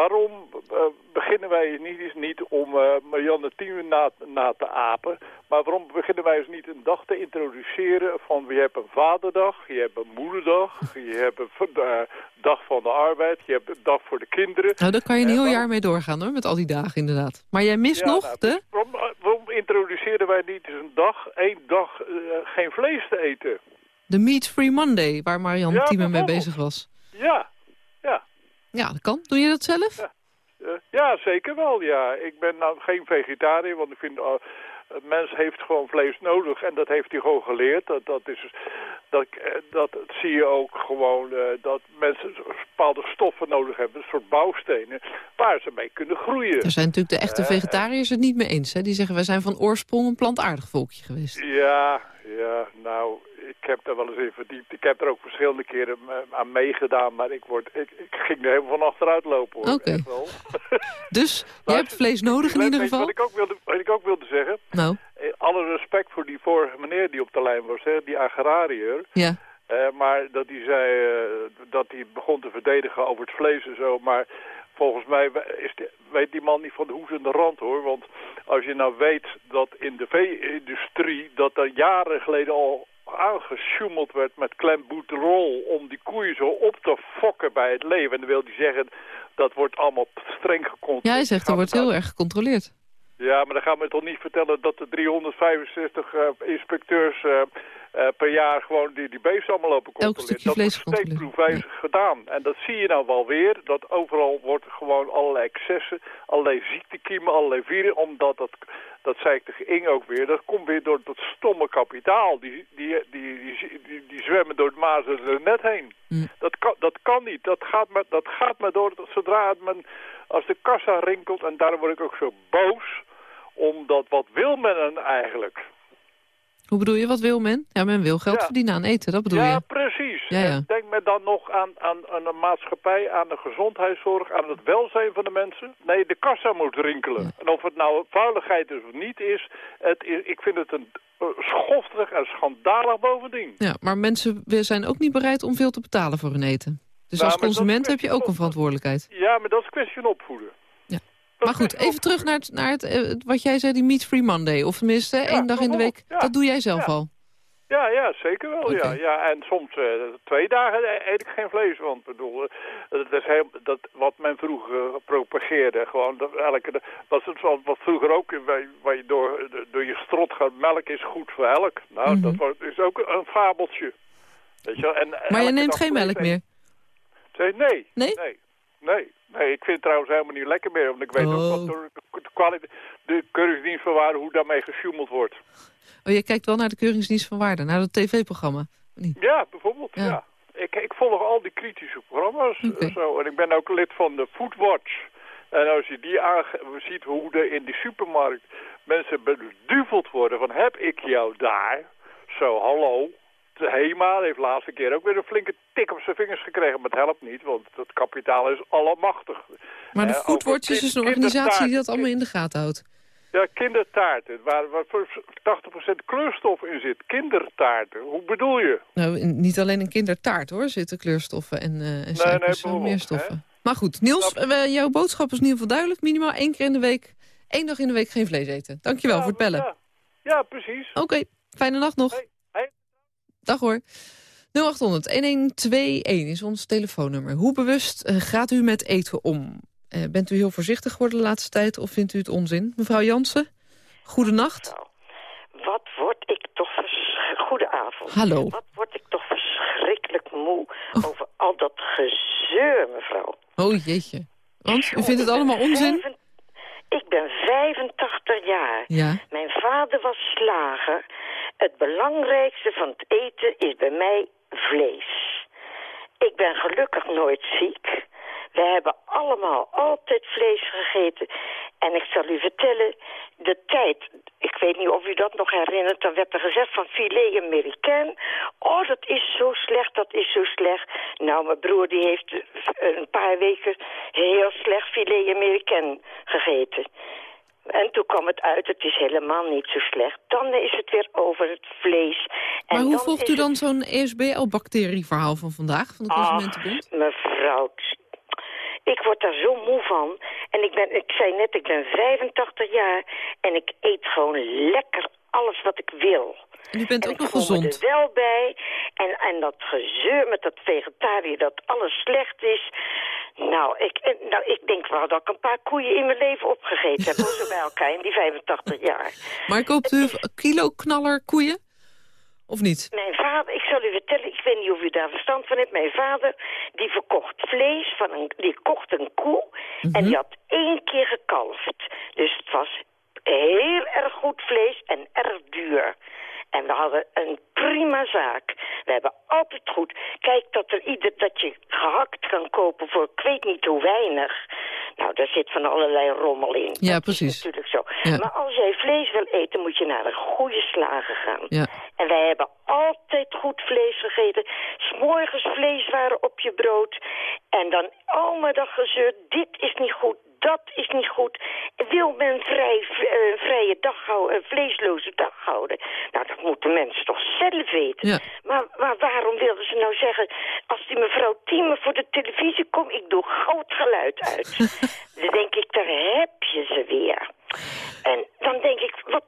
waarom eh, beginnen wij eens niet, eens niet om eh, Marianne Thieme na, na te apen... maar waarom beginnen wij eens niet een dag te introduceren van... je hebt een vaderdag, je hebt een moederdag, je hebt een eh, dag van de arbeid... je hebt een dag voor de kinderen... Nou, daar kan je een heel waarom- jaar mee doorgaan, hoor, met al die dagen inderdaad. Maar jij mist Ja, nog nou, de... Waarom, waarom introduceren wij niet eens een dag, één dag, geen vlees te eten? De Meat Free Monday, waar Marianne Ja, Thieme mee bezig was. Ja, ja. Dat kan. Doe je dat zelf? Ja. Eh, ja, zeker wel, ja. Ik ben nou geen vegetariër, want ik vind... eh, een mens heeft gewoon vlees nodig en dat heeft hij gewoon geleerd. Dat, dat, is, dat, eh, dat zie je ook gewoon, eh, dat mensen bepaalde stoffen nodig hebben, een soort bouwstenen, waar ze mee kunnen groeien. Daar zijn natuurlijk de echte Eh, vegetariërs het niet mee eens. Hè? Die zeggen, wij zijn van oorsprong een plantaardig volkje geweest. Ja, ja, nou, ik heb daar wel eens in verdiept. Ik heb er ook verschillende keren eh, aan meegedaan, maar ik, word, ik, ik ging er helemaal van achteruit lopen hoor. Oké. Dus je hebt vlees nodig in ieder geval? Wat ik, ook wilde, wat ik ook wilde zeggen, Nou, eh, alle respect voor die vorige meneer die op de lijn was, hè, die agrariër. ja. Eh, maar dat hij zei dat hij begon te verdedigen over het vlees en zo. Maar volgens mij is de- weet die man niet van de hoes en de rand hoor. Want als je nou weet dat in de vee-industrie dat er jaren geleden al aangesjoemeld werd met klemboeterol om die koeien zo op te fokken bij het leven. En dan wil hij zeggen, dat wordt allemaal streng gecontroleerd. Jij zegt, er wordt heel erg gecontroleerd. Ja, maar dan gaan we toch niet vertellen dat de 365 eh, inspecteurs eh, eh, per jaar gewoon die, die beesten allemaal lopen controleren. dat wordt gecontroleerd. steekproefwijzig gedaan. En dat zie je nou wel weer, dat overal wordt gewoon allerlei excessen, allerlei ziektekiemen, allerlei virussen, omdat dat, dat zei ik tegen Inge ook weer, dat komt weer door dat stomme kapitaal. Die, die, die, die, die, die zwemmen door het mazelen net heen. Mm. Dat, kan, dat kan niet. Dat gaat maar, dat gaat maar door. Dat zodra het men, als de kassa rinkelt, en daarom word ik ook zo boos, omdat wat wil men dan eigenlijk? Hoe bedoel je, wat wil men? Ja, men wil geld Ja. verdienen aan eten, dat bedoel ja, je? precies. Ja, ja. En denk men dan nog aan, aan, aan een maatschappij, aan de gezondheidszorg, aan het welzijn van de mensen? Nee, de kassa moet rinkelen. En of het nou veiligheid is of niet is, het is ik vind het een uh, schofterig en schandalig bovendien. Ja, maar mensen zijn ook niet bereid om veel te betalen voor hun eten. Dus Nou, als consument heb je ook een verantwoordelijkheid. Ja, maar dat is een kwestie van opvoeden. Maar goed, even terug naar, het, naar het, eh, wat jij zei, die Meat Free Monday. Of tenminste, één dag in de week. ja. Dat doe jij zelf Ja. al. Ja, ja, zeker wel. Ja, ja. En soms eh, twee dagen eet ik geen vlees. Want bedoel, eh, dat is heel, dat, wat men vroeger propageerde. Gewoon dat elke, dat is wat, wat vroeger ook waar, je door, door je strot gaat. Melk is goed voor elk. Nou, Mhm. dat is ook een fabeltje. Weet je? En Maar je neemt geen melk meer? Zei, nee, Nee? nee, nee. Nee, ik vind het trouwens helemaal niet lekker meer. Want ik weet Oh. ook wat door de, de, kwaliteit, de keuringsdienst van waar, hoe daarmee gesjoemeld wordt. Oh, je kijkt wel naar de Keuringsdienst van Waarde, naar dat tv-programma. Ja, bijvoorbeeld, Ja. ja. Ik, ik volg al die kritische programma's. Zo. En ik ben ook lid van de Foodwatch. En als je die ziet hoe er in die supermarkt mensen beduveld worden van heb ik jou daar? Zo, hallo. De HEMA heeft de laatste keer ook weer een flinke tik op zijn vingers gekregen. Maar het helpt niet, want het kapitaal is allemachtig. Maar de Eh, Foodwatch is dus een organisatie die dat allemaal in de gaten houdt. Ja, kindertaarten, waar, waar voor 80% kleurstof in zit. Kindertaarten, hoe bedoel je? Nou, niet alleen in kindertaart hoor, zitten kleurstoffen en, eh en suikers meer stoffen. Maar goed, Niels, eh, jouw boodschap is in ieder geval duidelijk. Minimaal één keer in de week, één dag in de week geen vlees eten. Dankjewel Ja, voor het bellen. Ja, ja precies. Oké, fijne nacht nog. Hey. Dag hoor. 0800-1121 is ons telefoonnummer. Hoe bewust eh, gaat u met eten om? Eh, bent u heel voorzichtig geworden de laatste tijd of vindt u het onzin? Mevrouw Jansen, goedenacht. Wat word ik toch. Goedenavond. Hallo. Wat word ik toch verschrikkelijk moe Oh. over al dat gezeur, mevrouw. Oh jeetje. Want u vindt het allemaal onzin? Ik ben 85 jaar. Ja. Mijn vader was slager. Het belangrijkste van het eten is bij mij vlees. Ik ben gelukkig nooit ziek. We hebben allemaal altijd vlees gegeten. En ik zal u vertellen, de tijd, ik weet niet of u dat nog herinnert, dan werd er gezegd van filet américain. Oh, dat is zo slecht, dat is zo slecht. Nou, mijn broer die heeft eh, een paar weken heel slecht filet américain gegeten. En toen kwam het uit, het is helemaal niet zo slecht. Dan is het weer over het vlees. En Maar hoe volgt u het- dan zo'n E ESBL-bacterieverhaal van vandaag, van de Consumentenbond? Ach, mevrouw, ik word daar zo moe van. En ik, ben, ik zei net, ik ben 85 jaar en ik eet gewoon lekker alles wat ik wil. En u bent en ook ik nog gezond. er wel bij. En, en dat gezeur met dat vegetariër, dat alles slecht is. Nou ik, nou, ik denk wel dat ik een paar koeien in mijn leven opgegeten heb. Zo bij elkaar in die 85 jaar. Maar koopt u kilo knaller koeien? Of niet? Mijn vader, ik zal u vertellen, ik weet niet of u daar verstand van hebt. Mijn vader, die verkocht vlees, van een, die kocht een koe en die had één keer gekalfd. Dus het was heel erg goed vlees en erg duur. En we hadden een prima zaak. We hebben altijd goed. Kijk dat er ieder dat je gehakt kan kopen voor ik weet niet hoe weinig. Nou, daar zit van allerlei rommel in. Ja, Dat precies. Is natuurlijk zo. Ja. Maar als jij vlees wil eten, moet je naar een goede slager gaan. Ja. En wij hebben altijd goed vlees gegeten. S'morgens vleeswaren op je brood. En dan allemaal dag gezeurd. Dit is niet goed, dat is niet goed. Wil men vrij, eh, vrije dag houden, een vleesloze dag houden? Nou, dat moeten mensen toch zelf weten. Ja. Maar, maar waarom wilden ze nou zeggen... als die mevrouw Thieme voor de televisie komt... ik doe groot geluid uit. dan denk ik, daar heb je ze weer. En dan denk ik, wat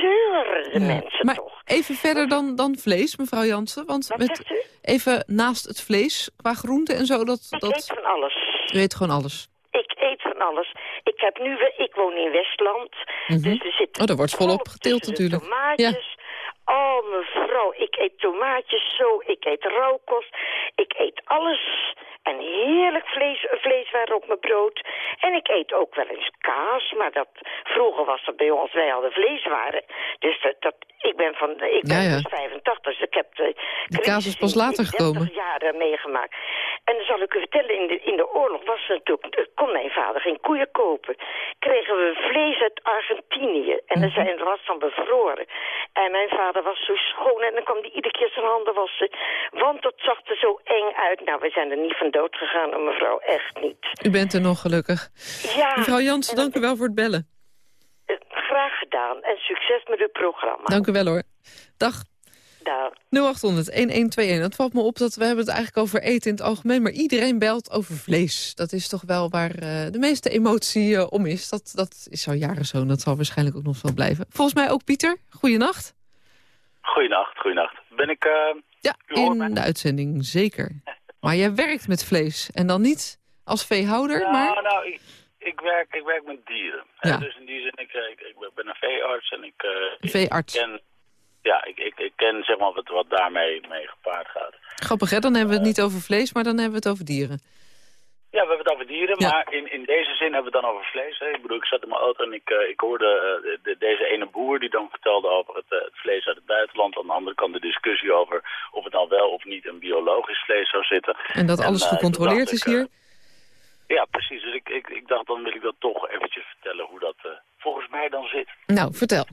zeuren de Ja. mensen Maar toch? even verder dan, dan vlees, mevrouw Jansen. Want Wat met, zegt u? even naast het vlees, qua groente en zo, dat, Ik dat eet van alles. u eet gewoon alles. Ik eet alles. Ik heb nu, ik woon in Westland. Dus er zit Oh, daar wordt volop geteeld natuurlijk. Tomaatjes. Oh, mevrouw, ik eet tomaatjes zo. Ik eet rauwkost. Ik eet alles. En heerlijk vlees, vleeswaren op mijn brood. En ik eet ook wel eens kaas. Maar dat, vroeger was dat bij ons, wij hadden vleeswaren. Dus dat, dat, ik ben van, ik ben Ja, ja. dus 85, dus ik heb de De kaas is crisis pas later in 30 gekomen. jaren meegemaakt. En dan zal ik u vertellen, in de, in de oorlog was er natuurlijk, kon mijn vader geen koeien kopen. Kregen we vlees uit Argentinië. En Mhm. er zijn er was van bevroren. En mijn vader was zo schoon en dan kwam hij iedere keer zijn handen wassen. Want dat zag er zo eng uit. Nou, we zijn er niet van dood gegaan, mevrouw, echt niet. U bent er nog gelukkig. Ja, Mevrouw Jansen, en dank u wel voor het bellen. eh, Graag gedaan en succes met uw programma. Dank u wel hoor. Dag. Dag. 0800-1121. Dat valt me op dat we hebben het eigenlijk over eten in het algemeen... maar iedereen belt over vlees. Dat is toch wel waar eh, de meeste emotie eh, om is. Dat, dat is al jaren zo en dat zal waarschijnlijk ook nog wel blijven. Volgens mij ook Pieter. Goeienacht. Goeienacht, goeienacht. Ben ik... eh, Ja, mij? in de uitzending, zeker. Maar jij werkt met vlees. En dan niet als veehouder, nou, maar... nou, ik, ik, werk, ik werk met dieren. Ja. Dus in die zin, ik, ik, ik ben een veearts en ik, eh, ik Veearts. ken... Ja, ik, ik, ik ken zeg maar wat, wat daarmee mee gepaard gaat. Grappig, hè? Dan hebben we het niet over vlees, maar dan hebben we het over dieren. Ja, we hebben het over dieren, Ja. maar in, in deze zin hebben we het dan over vlees. Hè. Ik bedoel, ik zat in mijn auto en ik, eh, ik hoorde eh, de- de- deze ene boer die dan vertelde over het, het vlees uit het buitenland. Aan de andere kant de discussie over of het nou wel of niet een biologisch vlees zou zitten. En dat alles gecontroleerd is hier. Ja, precies. Dus ik, ik, ik dacht, dan wil ik dat toch eventjes vertellen hoe dat eh, volgens mij dan zit. Nou, vertel.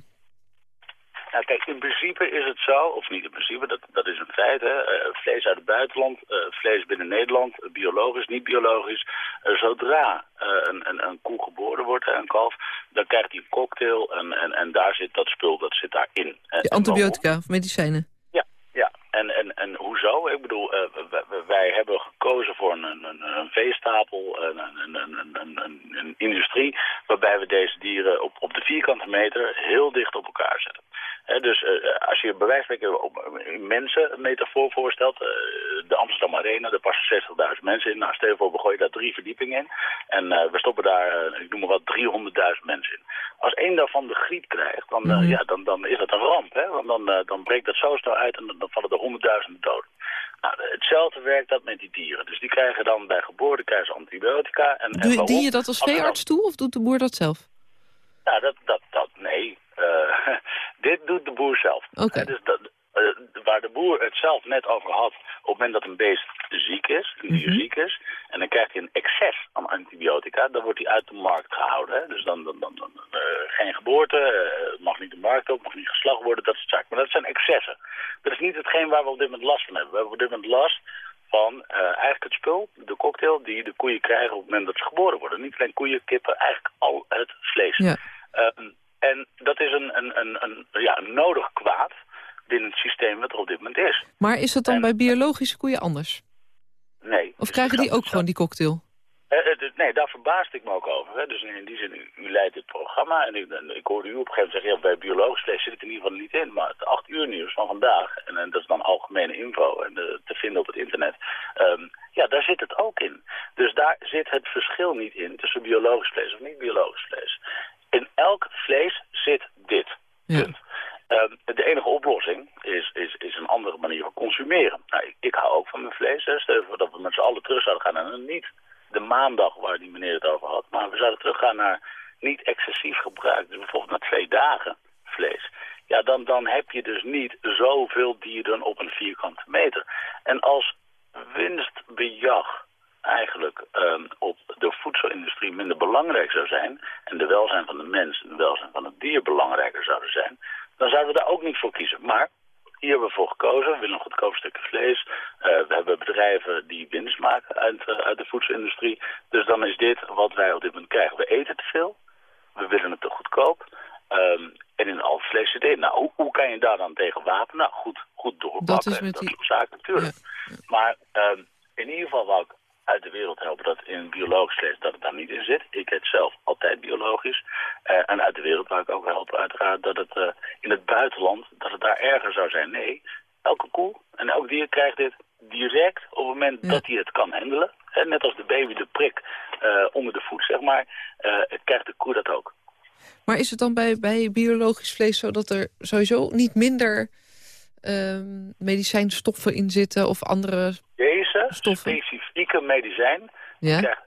Nou, kijk, in principe is het zo, of niet in principe, dat, dat is een feit, hè. eh, vlees uit het buitenland, eh, vlees binnen Nederland, biologisch, niet biologisch. Zodra een, een, een koe geboren wordt, een kalf, dan krijgt hij een cocktail en, en, en daar zit dat spul, dat zit daarin. De antibiotica of medicijnen. En, en, en hoezo? Ik bedoel, eh, wij, hebben gekozen voor een, een, een, veestapel, een, een industrie, waarbij we deze dieren op, op de vierkante meter heel dicht op elkaar zetten. Dus eh, als je bij wijze van mensen een metafoor voorstelt, eh, de Amsterdam Arena, daar passen 60.000 mensen in. Nou, stel je voor, we gooien daar drie verdiepingen in. En eh, we stoppen daar, ik noem maar wat, 300.000 mensen in. Als één daarvan de griep krijgt, dan, eh, ja, dan, dan is dat een ramp. Hè? Want dan, dan breekt dat zo snel uit en dan, dan vallen er honderdduizenden doden. Nou, hetzelfde werkt dat met die dieren. Dus die krijgen dan bij geboorte krijgen antibiotica. En, en Doe, waarom? die je dat als veearts toe of doet de boer dat zelf? ja, dat, dat, dat, nee. Eh, dit doet de boer zelf. Dus dat, eh, waar de boer het zelf net over had, op het moment dat een beest ziek is, een dier Mhm. ziek is, en dan krijgt hij een excess aan antibiotica, dan wordt hij uit de markt gehouden. Hè. Dus dan, dan, dan, dan eh, geen geboorte, mag niet de markt op, mag niet geslacht worden, dat soort zaken. Maar dat zijn excessen. Dat is niet hetgeen waar we op dit moment last van hebben. We hebben op dit moment last van eigenlijk het spul, de cocktail die de koeien krijgen op het moment dat ze geboren worden. Niet alleen koeien, kippen, eigenlijk al het vlees. Ja. Ehm, en dat is een, een, een, een, ja, een nodig kwaad binnen het systeem wat er op dit moment is. Maar is dat dan En- bij biologische koeien anders? Nee. Of krijgen die ook gewoon die cocktail? Eh, eh, nee, daar verbaasde ik me ook over. Hè. Dus in die zin, u, leidt dit programma. En ik, ik hoorde u op een gegeven moment zeggen, ja, bij biologisch vlees zit ik in ieder geval niet in. Maar het 8 uur nieuws van vandaag, en, en dat is dan algemene info en eh, te vinden op het internet. ehm, ja, daar zit het ook in. Dus daar zit het verschil niet in tussen biologisch vlees of niet biologisch vlees. In elk vlees zit dit. Ja. Ehm, de enige oplossing is, is, is een andere manier van consumeren. Nou, ik, ik hou ook van mijn vlees. Hè. Stel voor dat we met z'n allen terug zouden gaan naar niet de maandag waar die meneer het over had. Maar we zouden teruggaan naar niet excessief gebruik. Dus bijvoorbeeld naar twee dagen vlees. Ja, dan, dan heb je dus niet zoveel dieren op een vierkante meter. En als winstbejag eigenlijk ehm, op de voedselindustrie minder belangrijk zou zijn... en de welzijn van de mens en de welzijn van het dier belangrijker zouden zijn... dan zouden we daar ook niet voor kiezen. Maar hier hebben we voor gekozen. We willen een goedkoop stukje vlees. Eh, we hebben bedrijven die winst maken uit, eh, uit de voedselindustrie. Dus dan is dit wat wij op dit moment krijgen. We eten te veel. We willen het te goedkoop. Ehm, en in al het vlees zit in. Nou, hoe, hoe kan je daar dan tegen wapenen? Nou, goed, goed doorpakken. Dat is met dat die- soort zaken natuurlijk. Maar ehm, in ieder geval wou ik uit de wereld helpen dat in biologisch vlees dat het daar niet in zit. Ik eet zelf altijd biologisch. Eh, en uit de wereld wou ik ook helpen uiteraard dat het eh, in het buitenland, dat het daar erger zou zijn. Nee, elke koe en elk dier krijgt dit direct op het moment Ja. dat hij het kan handelen. Net als de baby de prik eh, onder de voet, zeg maar, krijgt de koe dat ook. Maar is het dan bij, bij biologisch vlees zo dat er sowieso niet minder ehm, medicijnstoffen in zitten of andere... Stoffen. specifieke medicijn Ja,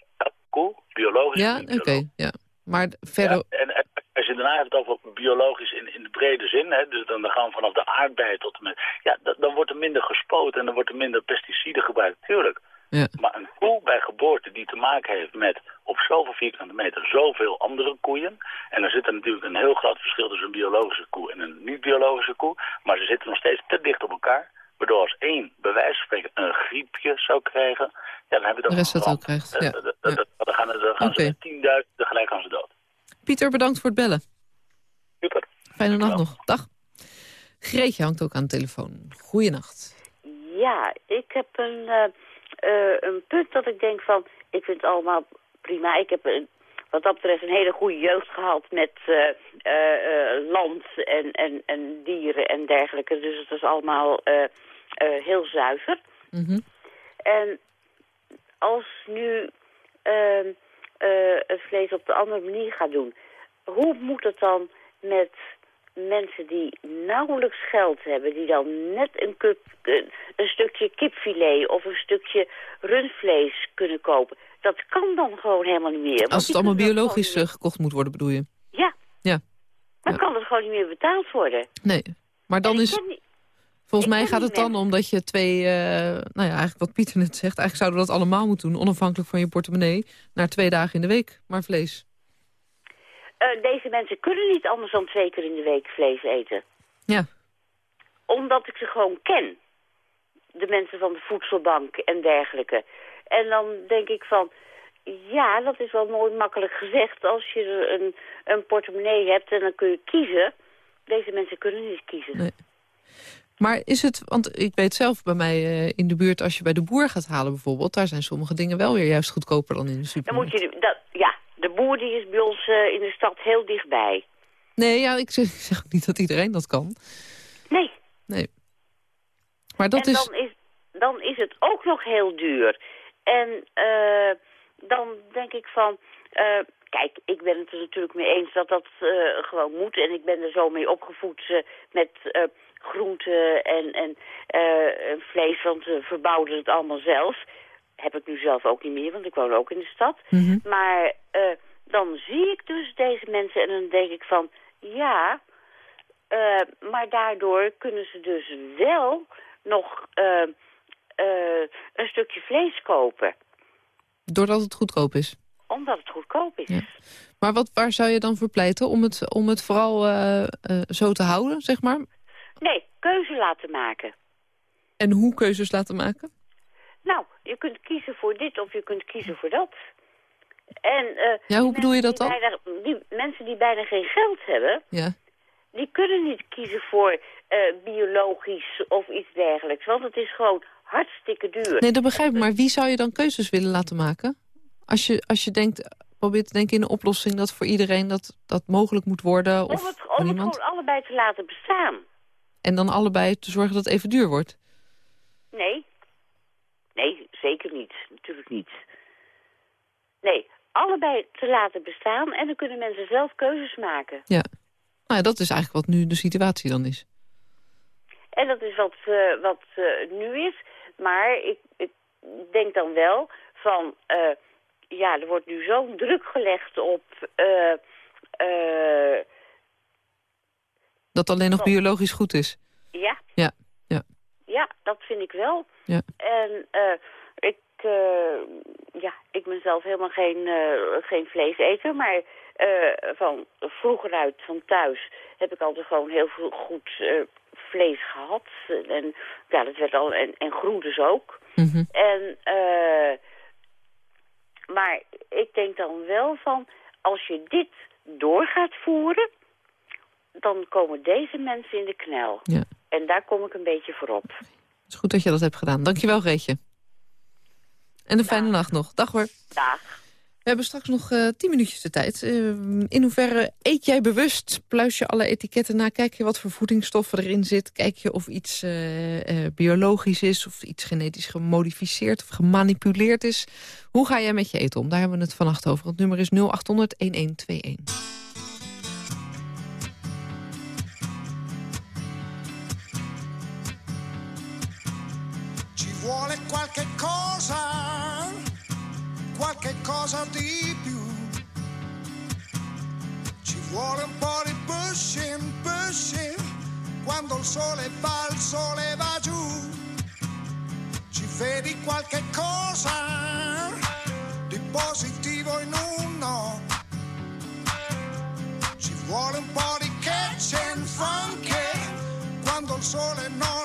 koe, biologisch ja oké. ja. Maar verder... Ja, en, en als je daarna hebt over biologisch in, in de brede zin, hè, dus dan, dan gaan we vanaf de aardbei tot en met... Ja, da- dan wordt er minder gespoten en dan wordt er minder pesticiden gebruikt, tuurlijk. Ja. Maar een koe bij geboorte die te maken heeft met op zoveel vierkante meter zoveel andere koeien. En er zit er natuurlijk een heel groot verschil tussen een biologische koe en een niet-biologische koe. Maar ze zitten nog steeds te dicht op elkaar. Waardoor als één, bij wijze van spreken, een griepje zou krijgen... Ja, dan hebben we De rest dat ook krijgt, ja. Eh, eh, Dan gaan, dan gaan ze met tienduizenden tegelijk gaan ze dood. Pieter, bedankt voor het bellen. Super. Fijne nacht nog. Dag. Greetje hangt ook aan de telefoon. Goeienacht. Ja, ik heb een, eh, eh, een punt dat ik denk van... Ik vind het allemaal prima. Ik heb een, wat dat betreft een hele goede jeugd gehad met eh, eh, eh, land en, en, en dieren en dergelijke. Dus het is allemaal heel zuiver. Mhm. En als nu ehm, eh, het vlees op de andere manier gaat doen... hoe moet het dan met mensen die nauwelijks geld hebben... die dan net een, een, een stukje kipfilet of een stukje rundvlees kunnen kopen? Dat kan dan gewoon helemaal niet meer. Als het allemaal dat biologisch eh, gekocht moet worden, bedoel je? Ja, Ja. dan Ja. kan het gewoon niet meer betaald worden. Nee. Maar dan is... niet- Volgens mij gaat het dan mensen. omdat je twee, eh, nou ja, eigenlijk wat Pieter net zegt... eigenlijk zouden we dat allemaal moeten doen, onafhankelijk van je portemonnee... naar twee dagen in de week, maar vlees. Eh, deze mensen kunnen niet anders dan twee keer in de week vlees eten. Ja. Omdat ik ze gewoon ken. De mensen van de voedselbank en dergelijke. En dan denk ik van... Ja, dat is wel mooi makkelijk gezegd. Als je een, een portemonnee hebt en dan kun je kiezen. Deze mensen kunnen niet kiezen. Nee. Maar is het, want ik weet zelf bij mij eh, in de buurt... als je bij de boer gaat halen bijvoorbeeld... daar zijn sommige dingen wel weer juist goedkoper dan in de Dan supermarkt. moet je... Dat, ja, de boer die is bij ons eh, in de stad heel dichtbij. Nee, ja, ik zeg, ik zeg niet dat iedereen dat kan. Nee. Nee. Maar dat en is... dan is, dan is het ook nog heel duur. En eh, dan denk ik van... eh, kijk, ik ben het er natuurlijk mee eens dat dat eh, gewoon moet. En ik ben er zo mee opgevoed met groenten en, en eh, vlees. Want we verbouwden het allemaal zelf. Heb ik nu zelf ook niet meer, want ik woon ook in de stad. Mhm. Maar eh, dan zie ik dus deze mensen en dan denk ik van... Ja, eh, maar daardoor kunnen ze dus wel nog eh, een stukje vlees kopen. Doordat het goedkoop is. Omdat het goedkoop is. Ja. Maar wat, waar zou je dan voor pleiten? Om het, om het vooral eh, eh, zo te houden, zeg maar? Nee, keuze laten maken. En hoe keuzes laten maken? Nou, je kunt kiezen voor dit of je kunt kiezen voor dat. En, Ja, hoe bedoel je dat dan? Bijna, die mensen die bijna geen geld hebben, Ja. die kunnen niet kiezen voor biologisch of iets dergelijks. Want het is gewoon hartstikke duur. Nee, dat begrijp ik. Maar wie zou je dan keuzes willen laten maken? Als je, als je denkt, probeert te denken in een oplossing... dat voor iedereen dat, dat mogelijk moet worden om of het, voor om het gewoon allebei te laten bestaan. En dan allebei te zorgen dat het even duur wordt. Nee. Nee, zeker niet. Natuurlijk niet. Nee, allebei te laten bestaan en dan kunnen mensen zelf keuzes maken. Ja. Nou ja, dat is eigenlijk wat nu de situatie dan is. En dat is wat, eh, wat eh, nu is. Maar ik, ik denk dan wel van... eh, ja, er wordt nu zo'n druk gelegd op... eh, eh, Dat alleen nog biologisch goed is. ja, Ja, ja. ja, dat vind ik wel. Ja. En ik, ja, ik ben zelf helemaal geen, geen vleeseter, maar van vroeger uit, van thuis, heb ik altijd gewoon heel veel goed vlees gehad. En ja, dat werd al, en, en groentes ook. Mhm. En, eh, maar ik denk dan wel van, als je dit door gaat voeren, dan komen deze mensen in de knel. Ja. En daar kom ik een beetje voor op. Het is goed dat je dat hebt gedaan. Dankjewel, Reetje. En een fijne nacht nog. Dag hoor. Dag. We hebben straks nog eh, tien minuutjes de tijd. Eh, in hoeverre eet jij bewust? Pluis je alle etiketten na? Kijk je wat voor voedingsstoffen erin zit? Kijk je of iets eh, biologisch is... of iets genetisch gemodificeerd of gemanipuleerd is? Hoe ga jij met je eten om? Daar hebben we het vannacht over. Het nummer is 0800-1121. Ci vuole qualche cosa, qualche cosa di più. Ci vuole un po' di pushing, pushing. Quando il sole va, il sole va giù. Ci vedi qualche cosa di positivo in uno. Ci vuole un po' di catch and funky. Quando il sole no,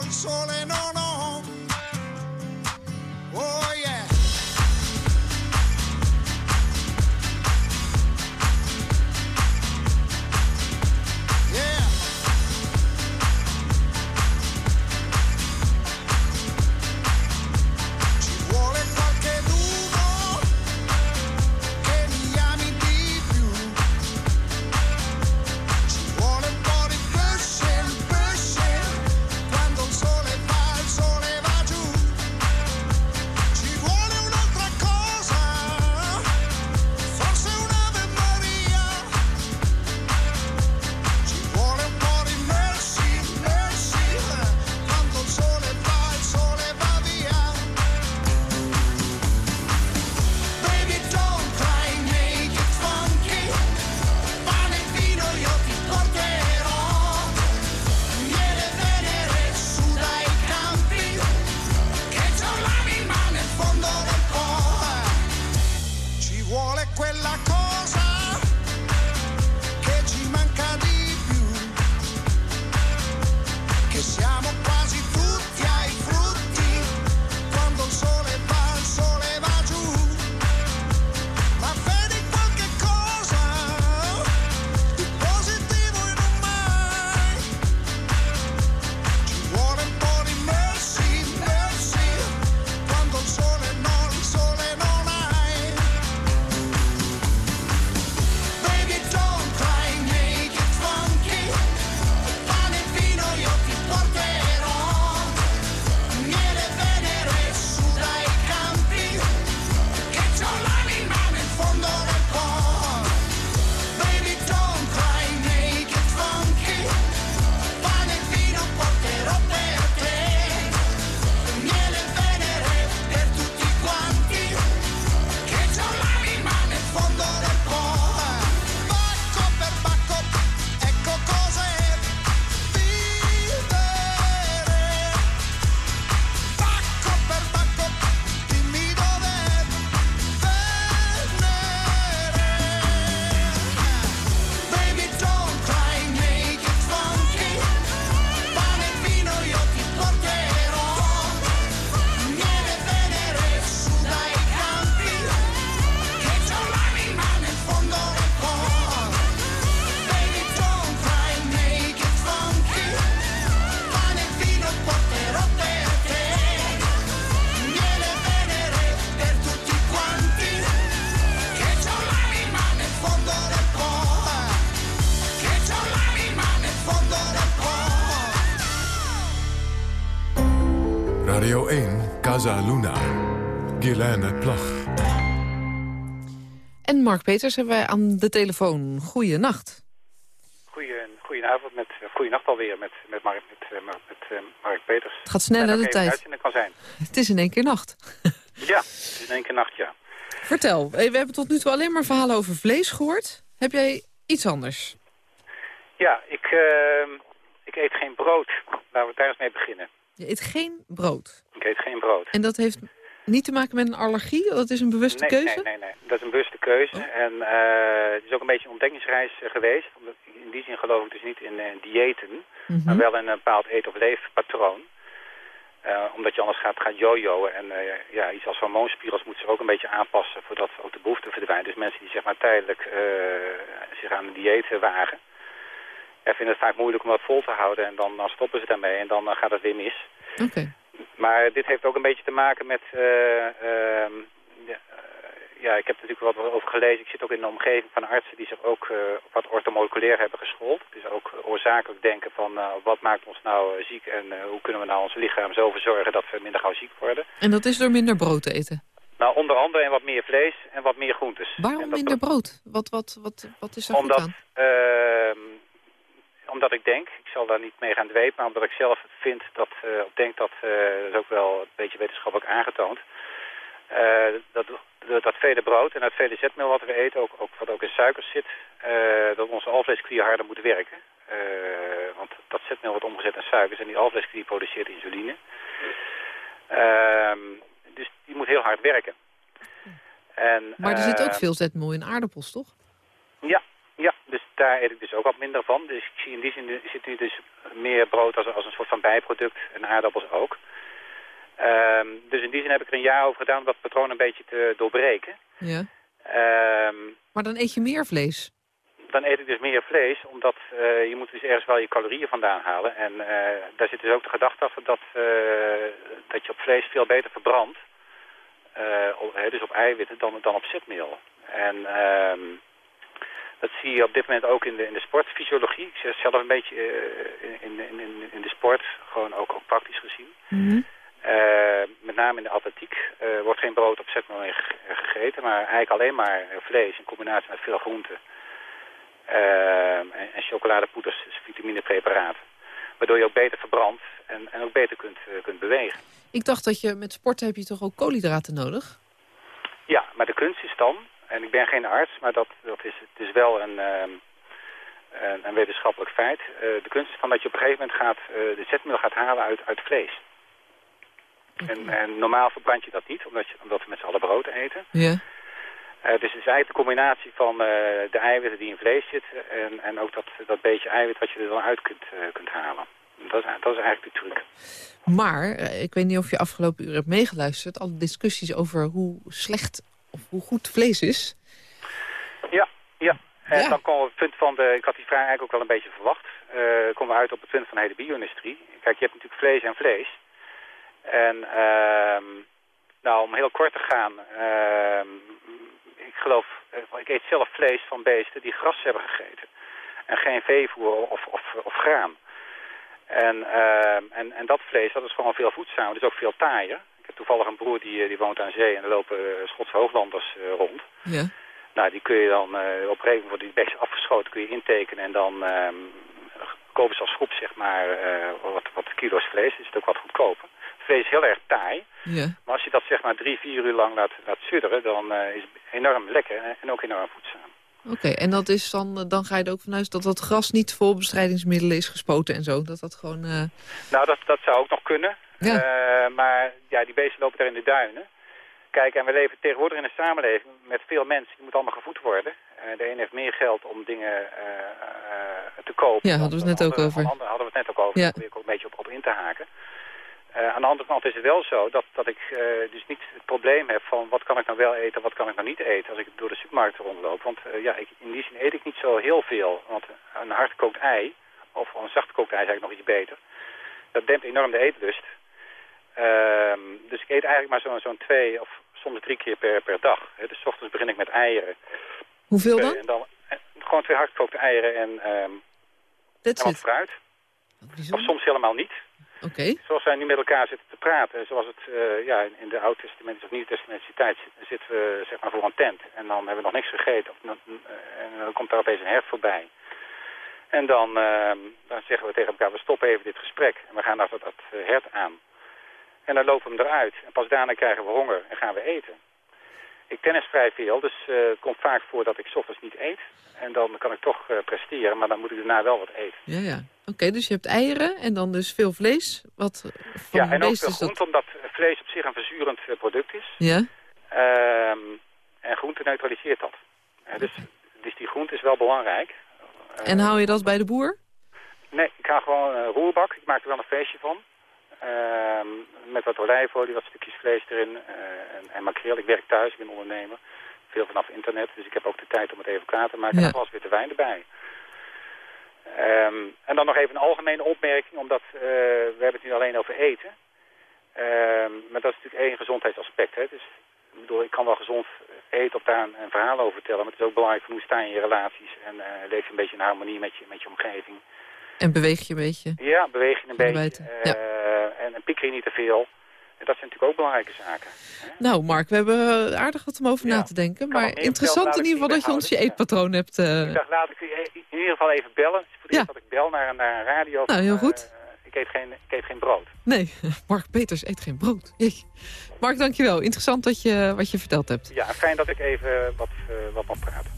Mark Peters hebben wij aan de telefoon. Goeienacht. Goeie, goedenavond, met, goeienacht alweer met, met, Mark, met, eh, Mark- met, eh, Mark Peters. Het gaat sneller, de tijd. kan zijn. Het is in één keer nacht. Ja, het is in één keer nacht, ja. Vertel, eh, we hebben tot nu toe alleen maar verhalen over vlees gehoord. Heb jij iets anders? Ja, ik, eh, ik eet geen brood. Laten we daar eens mee beginnen. Je eet geen brood. Ik eet geen brood. En dat heeft niet te maken met een allergie? Dat is een bewuste nee, keuze? Nee, nee, nee. Dat is een bewuste keuze. En eh, het is ook een beetje een ontdekkingsreis eh, geweest. In die zin geloof ik dus niet in eh, diëten, Mhm. maar wel in een bepaald eet- of leefpatroon. Omdat je anders gaat, gaat jojoen. En ja, iets als hormoonspiegels moeten ze ook een beetje aanpassen voordat ook de behoefte verdwijnt. Dus mensen die zeg maar tijdelijk zich aan een dieet wagen, ja, vinden het vaak moeilijk om dat vol te houden. En dan, dan stoppen ze daarmee en dan gaat het weer mis. Oké. Maar dit heeft ook een beetje te maken met... eh, ehm, ja, eh, ja, ik heb er natuurlijk wat over gelezen. Ik zit ook in de omgeving van artsen die zich ook eh, wat orthomoleculair hebben geschoold. Dus ook oorzakelijk denken van wat maakt ons nou ziek en hoe kunnen we nou ons lichaam zo verzorgen dat we minder gauw ziek worden. En dat is door minder brood te eten? Nou, onder andere en wat meer vlees en wat meer groentes. Waarom minder brood? Wat, wat, wat, wat is er goed omdat, aan? ehm, omdat ik denk, ik zal daar niet mee gaan dwepen, maar omdat ik zelf vind dat, eh, of denk dat, eh, dat is ook wel een beetje wetenschappelijk aangetoond, eh, dat, dat, vele brood en dat vele zetmeel wat we eten, ook, ook, wat ook in suikers zit, dat onze alvleesklier harder moet werken. Want dat zetmeel wordt omgezet in suikers en die alvleesklier produceert insuline. Ehm, dus die moet heel hard werken. En, Maar er zit ook veel zetmeel in aardappels, toch? ja, daar eet ik dus ook wat minder van. Dus ik zie in die zin zit nu dus meer brood als, als een soort van bijproduct en aardappels ook. Ehm, dus in die zin heb ik er een jaar over gedaan om dat patroon een beetje te doorbreken. Ja. Ehm, Maar dan eet je meer vlees. dan eet ik dus meer vlees, omdat eh, je moet dus ergens wel je calorieën vandaan halen. En eh, daar zit dus ook de gedachte achter dat, eh, dat je op vlees veel beter verbrandt. dus op eiwitten dan, dan op zetmeel. En ehm, dat zie je op dit moment ook in de, in de sportfysiologie. Ik zit zelf een beetje eh, in, in, in, in de sport, gewoon ook, ook praktisch gezien. Mhm. Eh, met name in de atletiek eh, wordt geen brood op zetmeel ge- gegeten, maar eigenlijk alleen maar vlees in combinatie met veel groenten. En, en chocoladepoeders, dus vitaminepreparaten. Waardoor je ook beter verbrandt en, en ook beter kunt, kunt bewegen. Ik dacht dat je met sporten heb je toch ook koolhydraten nodig? Ja, maar de kunst is dan, en ik ben geen arts, maar dat, dat is, het is wel een, ehm, een, een wetenschappelijk feit. Eh, de kunst is van dat je op een gegeven moment gaat, eh, de zetmeel gaat halen uit, uit vlees. En, en normaal verbrand je dat niet, omdat, je, omdat we met z'n allen brood eten. Ja. Eh, dus het is eigenlijk de combinatie van de eiwitten die in vlees zitten en, en ook dat, dat beetje eiwit wat je er dan uit kunt, kunt halen. Dat is, dat is eigenlijk de truc. Maar, ik weet niet of je afgelopen uur hebt meegeluisterd... alle discussies over hoe slecht of hoe goed vlees is. Ja, ja. En Ja. dan komen we op het punt van de... Ik had die vraag eigenlijk ook wel een beetje verwacht. Eh komen we uit op het punt van de hele bio-industrie. Kijk, je hebt natuurlijk vlees en vlees. En ehm, nou, om heel kort te gaan... ehm, ik geloof... eh, Ik eet zelf vlees van beesten die gras hebben gegeten. En geen veevoer of, of, of graan. En, ehm, en, en dat vlees, dat is gewoon veel voedzamer. Het is ook veel taaier. Heb toevallig een broer die, eh, die woont aan zee en er lopen eh, Schotse hooglanders eh, rond. Ja. Nou, die kun je dan uh, op een gegeven moment die beestjes afgeschoten, kun je intekenen en dan uh, kopen ze als groep zeg maar uh, wat, wat kilo's vlees. Is het ook wat goedkoper. Vlees is heel erg taai. Ja. Maar als je dat zeg maar drie, vier uur lang laat, laat sudderen, dan is het enorm lekker en ook enorm voedzaam. Oké, okay, en dat is dan, dan ga je er ook vanuit dat dat gras niet vol bestrijdingsmiddelen is gespoten en zo. Dat dat gewoon... Nou, dat, dat zou ook nog kunnen. Ja. Uh, maar ja, die beesten lopen daar in de duinen. Kijk, en we leven tegenwoordig in een samenleving met veel mensen. Die moeten allemaal gevoed worden. Uh, de een heeft meer geld om dingen uh, te kopen. Ja, hadden we het net andere, ook over. Andere hadden we het net ook over. Ja. Daar probeer ik ook een beetje op, op in te haken. Uh, aan de andere kant is het wel zo dat, dat ik uh, dus niet het probleem heb van wat kan ik nou wel eten, wat kan ik nou niet eten als ik door de supermarkt rondloop. Want uh, ja, ik, in die zin eet ik niet zo heel veel. Want een hardgekookt ei, of een zachtgekookt ei is eigenlijk nog iets beter, dat dempt enorm de eetlust. Ehm, dus ik eet eigenlijk maar zo'n zo twee of soms drie keer per, per dag. He, dus s ochtends begin ik met eieren. Hoeveel dan? En dan gewoon twee hardgekookte eieren en, um, en wat fruit. Of soms helemaal niet. Oké. Zoals wij nu met elkaar zitten te praten, zoals het uh, ja, in de Oud-testamentische of Nieuw-testamentische tijd zitten we zeg maar voor een tent. En dan hebben we nog niks gegeten. Of, en dan komt daar opeens een hert voorbij. En dan, uh, dan zeggen we tegen elkaar, we stoppen even dit gesprek. En we gaan achter dat hert aan. En dan lopen we hem eruit. En pas daarna krijgen we honger en gaan we eten. Ik tennis vrij veel, dus uh, het komt vaak voor dat ik ochtends niet eet. En dan kan ik toch uh, presteren, maar dan moet ik daarna wel wat eten. Ja, ja. Oké, dus je hebt eieren en dan dus veel vlees. Wat van ja, en ook veel groente, omdat vlees op zich een verzurend uh, product is. Ja. Um, en groente neutraliseert dat. dus, dus die groente is wel belangrijk. En hou je dat bij de boer? Nee, ik ga gewoon een roerbak. Ik maak er wel een feestje van. Uh, met wat olijfolie, wat stukjes vlees erin uh, en, en makreel. Ik werk thuis, ik ben ondernemer. Veel vanaf internet, dus ik heb ook de tijd om het even klaar te maken. Ja. En was weer de wijn erbij. Um, en dan nog even een algemene opmerking, omdat uh, we hebben het nu alleen over eten. Um, maar dat is natuurlijk één gezondheidsaspect. Hè. Dus, ik, bedoel, ik kan wel gezond eten op daar een, een verhaal over vertellen, maar het is ook belangrijk van hoe sta je in je relaties en uh, leef je een beetje in harmonie met je, met je omgeving. En beweeg je een beetje? Ja, beweeg je een beetje. Uh, ja. En, pieker je niet te veel. En dat zijn natuurlijk ook belangrijke zaken. Hè? Nou, Mark, we hebben aardig wat om over ja. na te denken. Maar interessant in ieder geval dat je ons je eetpatroon hebt... Uh... Ik dacht, laat ik in ieder geval even bellen. Het is voor ja. dat ik bel naar, naar een radio. Nou, heel goed. Uh, ik, eet geen, ik eet geen brood. Nee, Mark Peters eet geen brood. Jeetje. Mark, dankjewel. Interessant dat je, wat je verteld hebt. Ja, fijn dat ik even wat, uh, wat mag praten.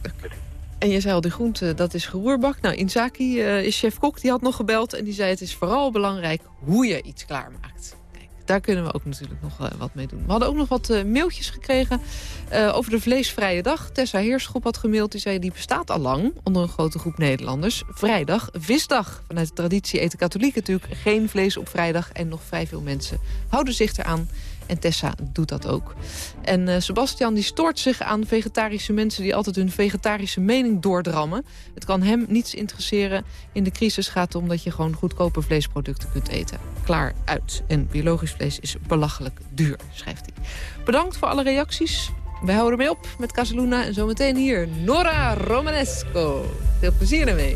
En je zei al, de groente, dat is geroerbak. Nou, Inzaki uh, is chef-kok, die had nog gebeld. En die zei, het is vooral belangrijk hoe je iets klaarmaakt. Kijk, daar kunnen we ook natuurlijk nog uh, wat mee doen. We hadden ook nog wat mailtjes gekregen over de vleesvrije dag. Tessa Heerschop had gemaild, die zei, die bestaat al lang... onder een grote groep Nederlanders. Vrijdag, visdag. Vanuit de traditie eten katholieken natuurlijk geen vlees op vrijdag. En nog vrij veel mensen houden zich eraan. En Tessa doet dat ook. En uh, Sebastian die stoort zich aan vegetarische mensen... die altijd hun vegetarische mening doordrammen. Het kan hem niets interesseren. In de crisis gaat het om dat je gewoon goedkope vleesproducten kunt eten. Klaar uit. En biologisch vlees is belachelijk duur, schrijft hij. Bedankt voor alle reacties. Wij houden mee op met Casaluna. En zometeen hier Nora Romanesco. Veel plezier ermee.